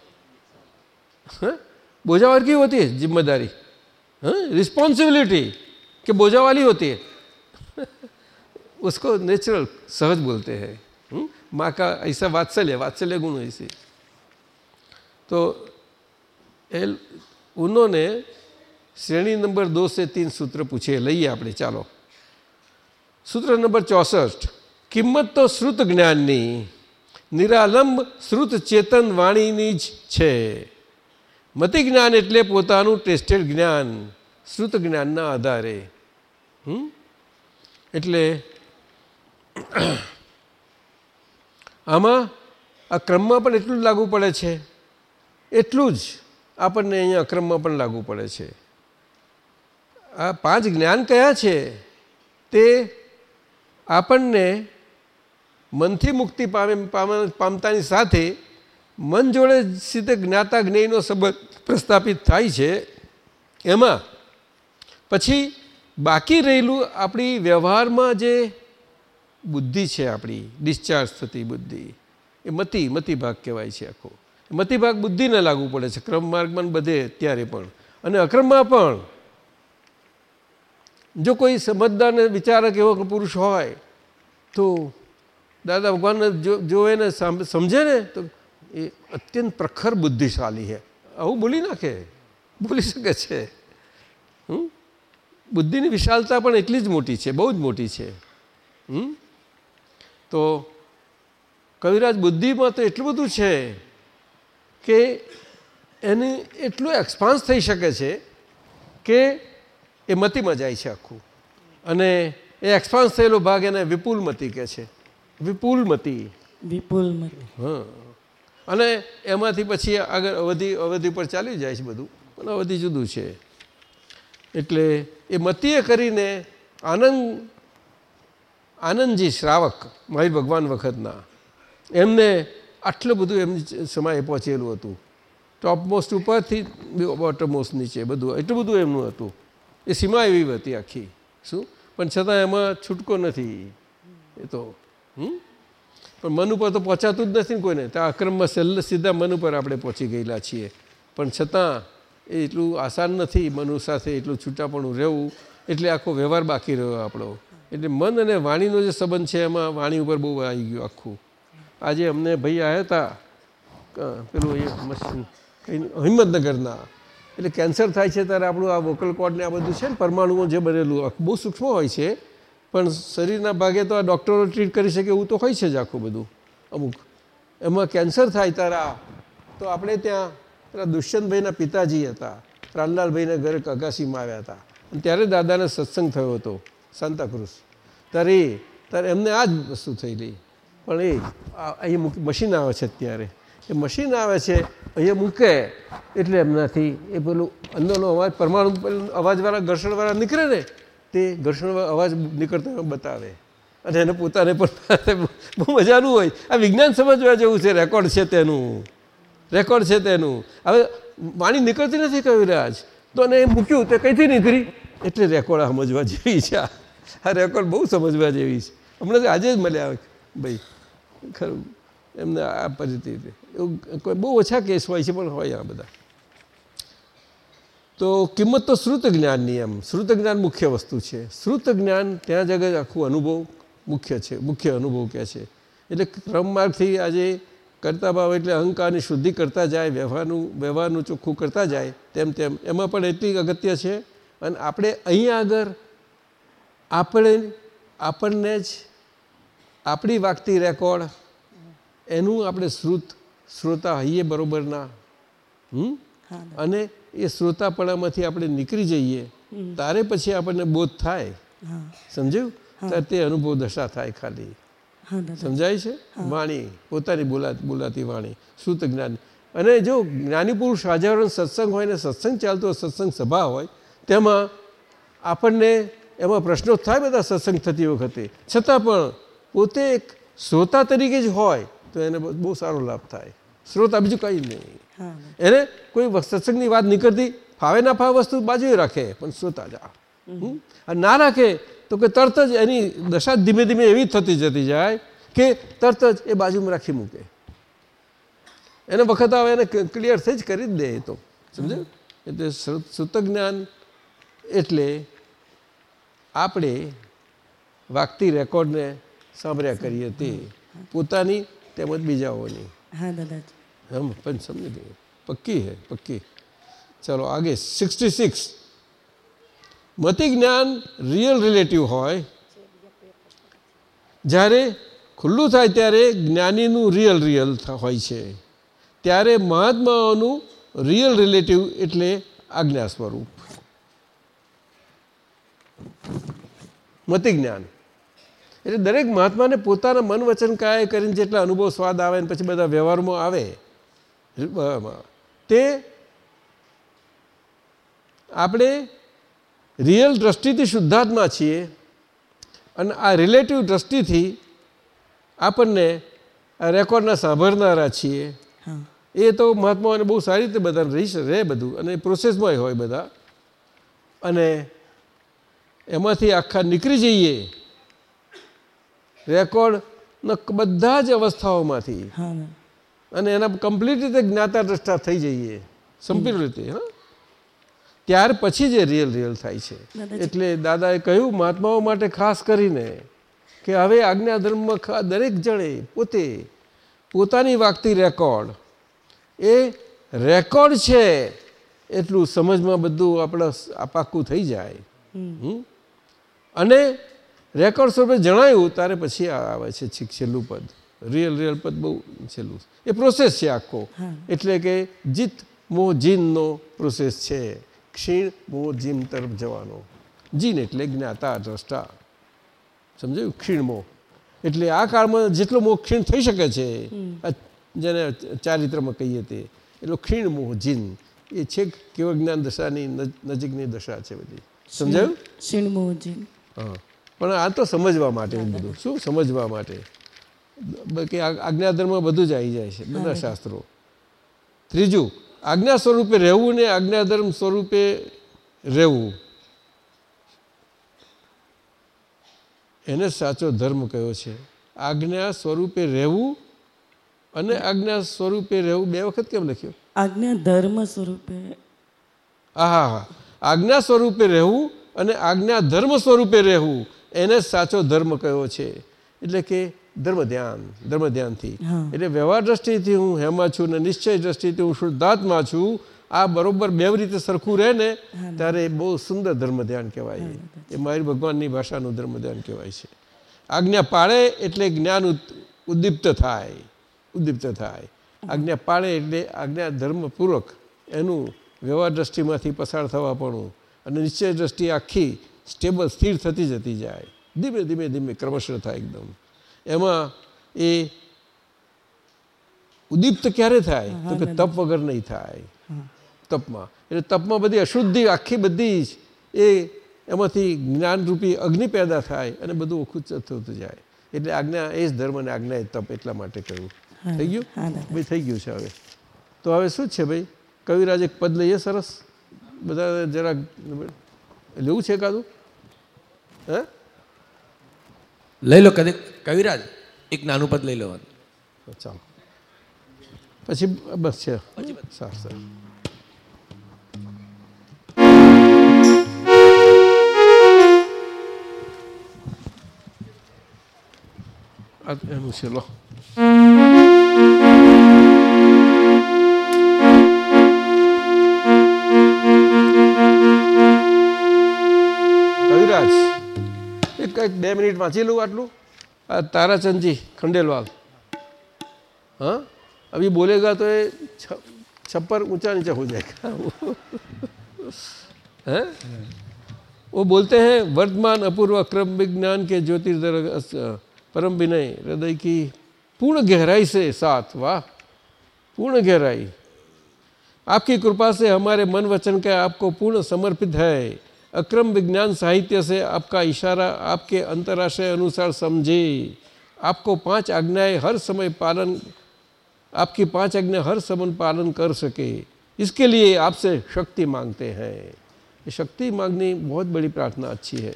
Speaker 1: हाँ? बोझा और की होती है ज़िम्मेदारी? रिस्पॉन्सिबिलिटी कि बोझा वाली होती है? उसको नेचुरल, सहज बोलते हैं। हम्म? माँ का ऐसा वात्सल्य वात्सल्य गुण ऐसे तो उन्होंने શ્રેણી નંબર દો સે તીન સૂત્ર પૂછે. લઈએ આપણે, ચાલો. સૂત્ર નંબર ચોસઠ. કિંમત તો શ્રુત જ્ઞાનની, નિરાલંબ શ્રુત ચેતન વાણીની જ છે. મતિ જ્ઞાન એટલે પોતાનું ટેસ્ટેડ જ્ઞાન, શ્રુત જ્ઞાનના આધારે? એટલે આમાં આ ક્રમમાં પણ એટલું જ લાગુ પડે છે. એટલું જ આપણને અહીંયા અક્રમમાં પણ લાગુ પડે છે. આ પાંચ જ્ઞાન કયા છે? તે આપણને મનથી મુક્તિ પામે, પામ- પામતાની સાથે મન જોડે સીધે જ્ઞાતા જ્ઞેયનો સંબંધ પ્રસ્થાપિત થાય છે. એમાં પછી બાકી રહેલું આપણી વ્યવહારમાં જે બુદ્ધિ છે આપણી, ડિસ્ચાર્જ થતી બુદ્ધિ, એ મતિ મતી ભાગ કહેવાય છે આખો. મતિ ભાગ બુદ્ધિને લાગુ પડે છે. ક્રમ માર્ગમાં બધે અત્યારે પણ. અને અક્રમમાં પણ જો કોઈ સમજદાર ને વિચારક એવો પુરુષ હોય, તો દાદા ભગવાનને જોવે ને સામ- સમજે ને, તો એ અત્યંત પ્રખર બુદ્ધિશાળી છે આવું બોલી નાખે બોલી શકે છે હમ? બુદ્ધિની વિશાલતા પણ એટલી જ મોટી છે, બહુ જ મોટી છે હમ? તો કવિરાજ બુદ્ધિમાં તો એટલું બધું છે કે એને એટલું એક્સપાન્સ થઈ શકે છે કે એ મતીમાં જાય છે આખું. અને એ એક્સપાન્સ થયેલો ભાગ એને વિપુલ મતી કહે છે. વિપુલ મતી.
Speaker 2: વિપુલ
Speaker 1: હા. અને એમાંથી પછી આગળ અવધિ અવધિ પર ચાલી જાય છે બધું. પણ અવધિ જુદું છે. એટલે એ મતીએ કરીને આનંદ આનંદજી શ્રાવક મહાવીર ભગવાન વખતના એમને આટલું બધું એમની સમયે પહોંચેલું હતું. ટોપ મોસ્ટ ઉપરથી બોટમમોસ્ટ નીચે બધું એટલું બધું એમનું હતું. એ સીમા એવી હતી આખી. શું? પણ છતાં એમાં છૂટકો નથી. એ તો, હમ? પણ મન ઉપર તો પહોંચાતું જ નથી ને કોઈને. તો આક્રમમાં સહેલા સીધા મન ઉપર આપણે પહોંચી ગયેલા છીએ. પણ છતાં એ એટલું આસાન નથી મનુ સાથે એટલું છૂટાપણું રહેવું. એટલે આખો વ્યવહાર બાકી રહ્યો આપણો. એટલે મન અને વાણીનો જે સંબંધ છે એમાં વાણી ઉપર બહુ આવી ગયું આખું. આજે અમને ભાઈ આવ્યા હતા. પેલું એ મશીન હિંમતનગરના. એટલે કેન્સર થાય છે ત્યારે આપણું આ વોકલ કોર્ડને આ બધું છે ને પરમાણુઓ જે બનેલું બહુ સૂક્ષ્મ હોય છે, પણ શરીરના ભાગે તો આ ડૉક્ટરો ટ્રીટ કરી શકે એવું તો હોય છે જ આખું બધું, અમુક. એમાં કેન્સર થાય તારા તો આપણે ત્યાં, પેલા દુષ્યંતભાઈના પિતાજી હતા, પ્રાણલાલભાઈના ઘરે અગાસીમાં આવ્યા હતા, અને ત્યારે દાદાને સત્સંગ થયો હતો સાંતાક્રુઝ ત્યારે ત્યારે એમને આ જ વસ્તુ થયેલી પણ એ અહીં મશીન આવે છે અત્યારે. એ મશીન આવે છે, અહીંયા મૂકે, એટલે એમનાથી એ પેલું અંદરનો અવાજ, પરમાણુ અવાજવાળા, ઘર્ષણવાળા નીકળે ને, તે ઘર્ષણ અવાજ નીકળતો બતાવે. અને એને પોતાને પણ બહુ મજાનું હોય. આ વિજ્ઞાન સમજવા જેવું છે, રેકોર્ડ છે તેનું. રેકોર્ડ છે તેનું. હવે વાણી નીકળતી નથી કવિરાજ. તો એને મૂક્યું, તે કંઈથી નીકળી? એટલે રેકોર્ડ સમજવા જેવી છે. આ રેકોર્ડ બહુ સમજવા જેવી છે. હમણાં આજે જ મળ્યા ભાઈ, ખરું. એમને આ પરિસ્થિતિ. કોઈ બહુ ઓછા કેસ હોય છે, પણ હોય આ બધા. તો કિંમત તો શ્રુત જ્ઞાનની એમ. શ્રુત જ્ઞાન મુખ્ય વસ્તુ છે. શ્રુત જ્ઞાન ત્યાં જગત આખું અનુભવ મુખ્ય છે, મુખ્ય અનુભવ કહે છે. એટલે ક્રમમાર્ગથી આજે કરતા ભાવ એટલે અહંકારની શુદ્ધિ કરતા જાય, વ્યવહારનું વ્યવહારનું ચોખ્ખું કરતા જાય, તેમ તેમ. એમાં પણ એટલી અગત્ય છે. અને આપણે અહીંયા આગળ આપણે, આપણને જ આપણી વાગતી રેકોર્ડ એનું આપણે શ્રુત શ્રોતા હઈએ બરોબરના? હમ? અને એ શ્રોતાપણામાંથી આપણે નીકળી જઈએ તારે પછી આપણને બોધ થાય. સમજ્યું? ત્યારે તે અનુભવ દશા થાય ખાલી. સમજાય છે? વાણી પોતાની બોલા બોલાતી વાણી શુદ્ધ જ્ઞાન. અને જો જ્ઞાની પુરુષ હાજરણ સત્સંગ હોય ને સત્સંગ ચાલતો હોય, સત્સંગ સભા હોય તેમાં આપણને એમાં પ્રશ્નો થાય બધા સત્સંગ થતી વખતે. છતાં પણ પોતે એક શ્રોતા તરીકે જ હોય તો એને બહુ સારો લાભ થાય. શ્રોતા બીજું કંઈ નહીં. એને કોઈ સત્સંગની વાત નીકળતી ફાવે ના ફાવે વસ્તુ બાજુએ રાખે પણ શ્રોતા જા. ના રાખે તો કે તરત જ એની દશા ધીમે ધીમે એવી થતી જતી જાય કે તરત જ એ બાજુમાં રાખી મૂકે. એને વખત આવે એને ક્લિયર થઈ જ કરી જ દે એ તો. સમજે? એટલે શ્રુ- શ્રુત જ્ઞાન એટલે આપણે વાગતી રેકોર્ડને સાંભળ્યા કરીએ તે. પોતાની તેમજ બીજાઓની.
Speaker 9: હા દાદાજી.
Speaker 1: हम अपन समझ गए पक्की है पक्की चलो आगे सिक्सटी सिक्स મતિ જ્ઞાન રિયલ રિલેટિવ હોય જ્યારે ખુલ્લું થાય ત્યારે જ્ઞાનીનું રિયલ રિયલ હોય છે ત્યારે મહાત્માઓનું રિયલ રિલેટિવ એટલે આજ્ઞા સ્વરૂપ મતિ જ્ઞાન એટલે દરેક મહાત્માને પોતાના મન વચન કાય કરીને જેટલા અનુભવ સ્વાદ આવે ને પછી બધા વ્યવહારમાં આવે તે આપણે રિયલ દ્રષ્ટિથી શુદ્ધાત્મા છીએ અને આ રિલેટિવ દ્રષ્ટિથી આપણને આ રેકોર્ડના સાંભળનારા છીએ. એ તો મહાત્માઓને બહુ સારી રીતે બધા રહી રહે બધું અને પ્રોસેસમાં હોય બધા. અને એમાંથી આખા નીકળી જઈએ. રેકોર્ડના બધા જ અવસ્થાઓમાંથી. અને એના કમ્પ્લીટ રીતે જ્ઞાતા દ્રષ્ટા થઈ જઈએ. સંપૂર્ણ રીતે હા. ત્યાર પછી જે રિયલ રિયલ થાય છે. એટલે દાદાએ કહ્યું મહાત્માઓ માટે ખાસ કરીને કે હવે આજ્ઞા ધર્મમાં દરેક જણે પોતે પોતાની વાગતી રેકોર્ડ એ રેકોર્ડ છે એટલું સમજમાં બધું આપણે પાક્કું થઈ જાય. અને રેકોર્ડ સ્વરૂપે જણાયું ત્યારે પછી આવે છે છેક છેલ્લું પદ. રિયલ રિયલ પદ બહુ છેલ્લું એ પ્રોસેસ છે આખો. એટલે કે જીત મોહ જીનનો પ્રોસેસ છે. ક્ષીણ મોહ જીમ તરફ જવાનો. જીન એટલે જ્ઞાતા દ્રષ્ટા. સમજાયું? ક્ષીણ મોહ એટલે આ કાળમાં જેટલો મોહ ક્ષીણ થઈ શકે છે જેને ચારિત્રમાં કહીએ તે એટલો ક્ષીણ મોહ જીન એ છેક કેવળ જ્ઞાન દશાની નજ- નજીકની દશા છે બધી. સમજાયું?
Speaker 9: શીણમોહજી
Speaker 1: હા. પણ આ તો સમજવા માટે બધું. શું? સમજવા માટે. આજ્ઞાધર્મમાં બધું જ આવી જાય છે બધા શાસ્ત્રો. ત્રીજું આજ્ઞા સ્વરૂપે રહેવું ને આજ્ઞાધર્મ સ્વરૂપે રહેવું. એને સાચો ધર્મ કયો છે? આજ્ઞા સ્વરૂપે રહેવું અને આજ્ઞા સ્વરૂપે રહેવું બે વખત કેમ લખ્યું?
Speaker 9: આજ્ઞા ધર્મ સ્વરૂપે.
Speaker 1: આહા હા આજ્ઞા સ્વરૂપે રહેવું અને આજ્ઞા ધર્મ સ્વરૂપે રહેવું. એને સાચો ધર્મ કયો છે? એટલે કે ધર્મ ધ્યાન ધર્મ ધ્યાનથી એટલે વ્યવહાર દ્રષ્ટિથી હું હેમાં છું ને નિશ્ચય દ્રષ્ટિથી હું શુદ્ધાત્મા છું આ બરોબર બે રીતે સરખું રહે ને ત્યારે બહુ સુંદર ધર્મ ધ્યાન કહેવાય એ. મારી ભગવાનની ભાષાનું ધર્મ ધ્યાન કહેવાય છે. આજ્ઞા પાળે એટલે જ્ઞાન ઉદ્દીપ્ત થાય ઉદ્દીપ્ત થાય. આજ્ઞા પાળે એટલે આજ્ઞા ધર્મપૂર્વક એનું વ્યવહાર દ્રષ્ટિમાંથી પસાર થવા પણ અને નિશ્ચય દ્રષ્ટિ આખી સ્ટેબલ સ્થિર થતી જતી જાય. ધીમે ધીમે ધીમે ક્રમશ થાય એકદમ. એમાં એ ઉદીપ્ત ક્યારે થાય? તો કે તપ વગર નહીં થાય. તપમાં. એટલે તપમાં બધી અશુદ્ધિ આખી બધી જ એ એમાંથી જ્ઞાનરૂપી અગ્નિ પેદા થાય અને બધું ઓખું થતું જાય. એટલે આજ્ઞા એ જ ધર્મ અને આજ્ઞા એ તપ એટલા માટે કહ્યું. થઈ ગયું? ભાઈ થઈ ગયું છે હવે. તો હવે શું છે ભાઈ? કવિરાજ એક પદ લઈએ સરસ. બધા જરાક લેવું છે કાદું હે?
Speaker 2: લઈ લો કદી કવિરાજ એક નાનું પદ લઈ લેવાનું
Speaker 1: ચાલો. પછી બસ છે. સારું સારું. એનું છે લો. કવિરાજ બે મિનિટ વાંચી લઉં આટલું આ તારાચંદજી ખંડેલવાલ हाँ अभी बोलेगा तो ये छ- छप्पर ऊंचा नीचा हो जाएगा हैं वो बोलते हैं वर्तमान अपूर्व क्रम विज्ञान के ज्योतिर्दर परम विनय हृदय की पूर्ण गहराई से साथ वाह पूर्ण गहराई आपकी कृपा से हमारे मन वचन का आपको पूर्ण समर्पित है अक्रम विज्ञान साहित्य से आपका इशारा आपके अंतराशय अनुसार समझे। आपको पाँच आज्ञाएँ हर समय पालन, आपकी पाँच आज्ञा हर समय पालन कर सके। इसके लिए आपसे शक्ति मांगते हैं। शक्ति मांगनी बहुत बड़ी प्रार्थना अच्छी है।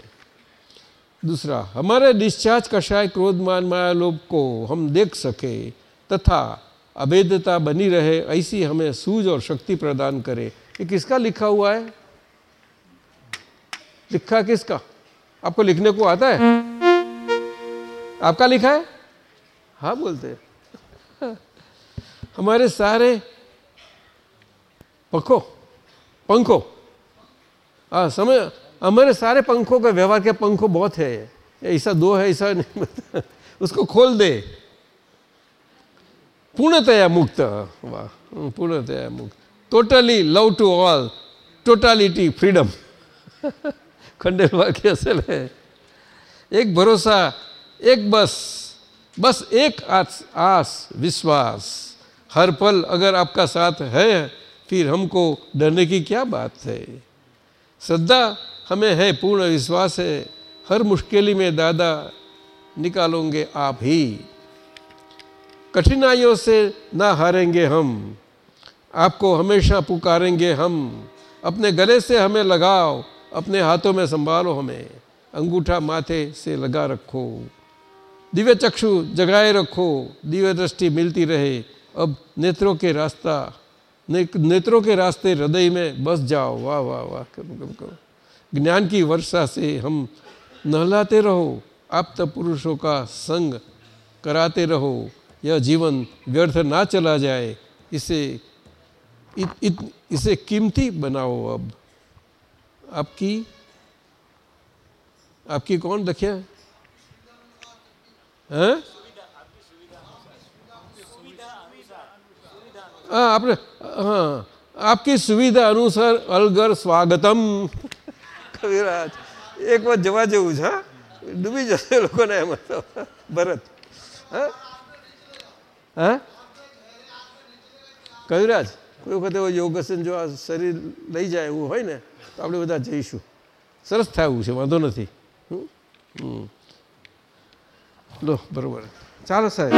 Speaker 1: दूसरा, हमारे डिस्चार्ज कषाय क्रोध मान माया लोभ को हम देख सके, तथा अभेदता बनी रहे, ऐसी हमें सूझ और शक्ति प्रदान करे। ये किसका लिखा हुआ है? लिखा किसका? आपको लिखने को आता है? आपका लिखा है? हाँ बोलते हैं। हमारे सारे पंखों पंखों। हाँ समय, हमारे सारे पंखों का व्यवहार के पंखों बहुत है ऐसा दो है, ऐसा नहीं उसको खोल दे। पूर्णतया मुक्त। वाह, पूर्णतया मुक्त। Totally love to all totality freedom Khandelwal की असल है। एक भरोसा एक बस बस एक आस, आस विश्वास। हर पल अगर आपका साथ है फिर हमको डरने की क्या बात है? श्रद्धा हमें है पूर्ण विश्वास है। हर मुश्किली में दादा निकालोगे आप ही। कठिनाइयों से ना हारेंगे हम। आपको हमेशा पुकारेंगे हम। अपने गले से हमें लगाओ अपने हाथों में संभालो हमें अंगूठा माथे से लगा रखो। दिव्य चक्षु जगाए रखो दिव्य दृष्टि मिलती रहे। अब नेत्रों के रास्ता ने, नेत्रों के रास्ते हृदय में बस जाओ। वाह वाह वाह करो करो करो ज्ञान की वर्षा से हम नहलाते रहो। आप तब पुरुषों का संग कराते रहो। यह जीवन व्यर्थ ना चला जाए। इसे इत, इत, इसे कीमती बनाओ अब। आपकी आपकी कौन रखिया हैं हाँ आपने हाँ आपकी सुविधा अनुसार અલગર સ્વાગતમ કવિરાજ એક વાર જવા જેવું છે હા ડૂબી જશે લોકોને એમ તો ભરત હા હા કવિરાજ કોઈ વખતે એવો યોગાસન જો આ શરીર લઈ જાય એવું હોય ને તો આપણે બધા જઈશું. સરસ થયું છે વાંધો નથી. લો બરોબર. ચાલો સાહેબ.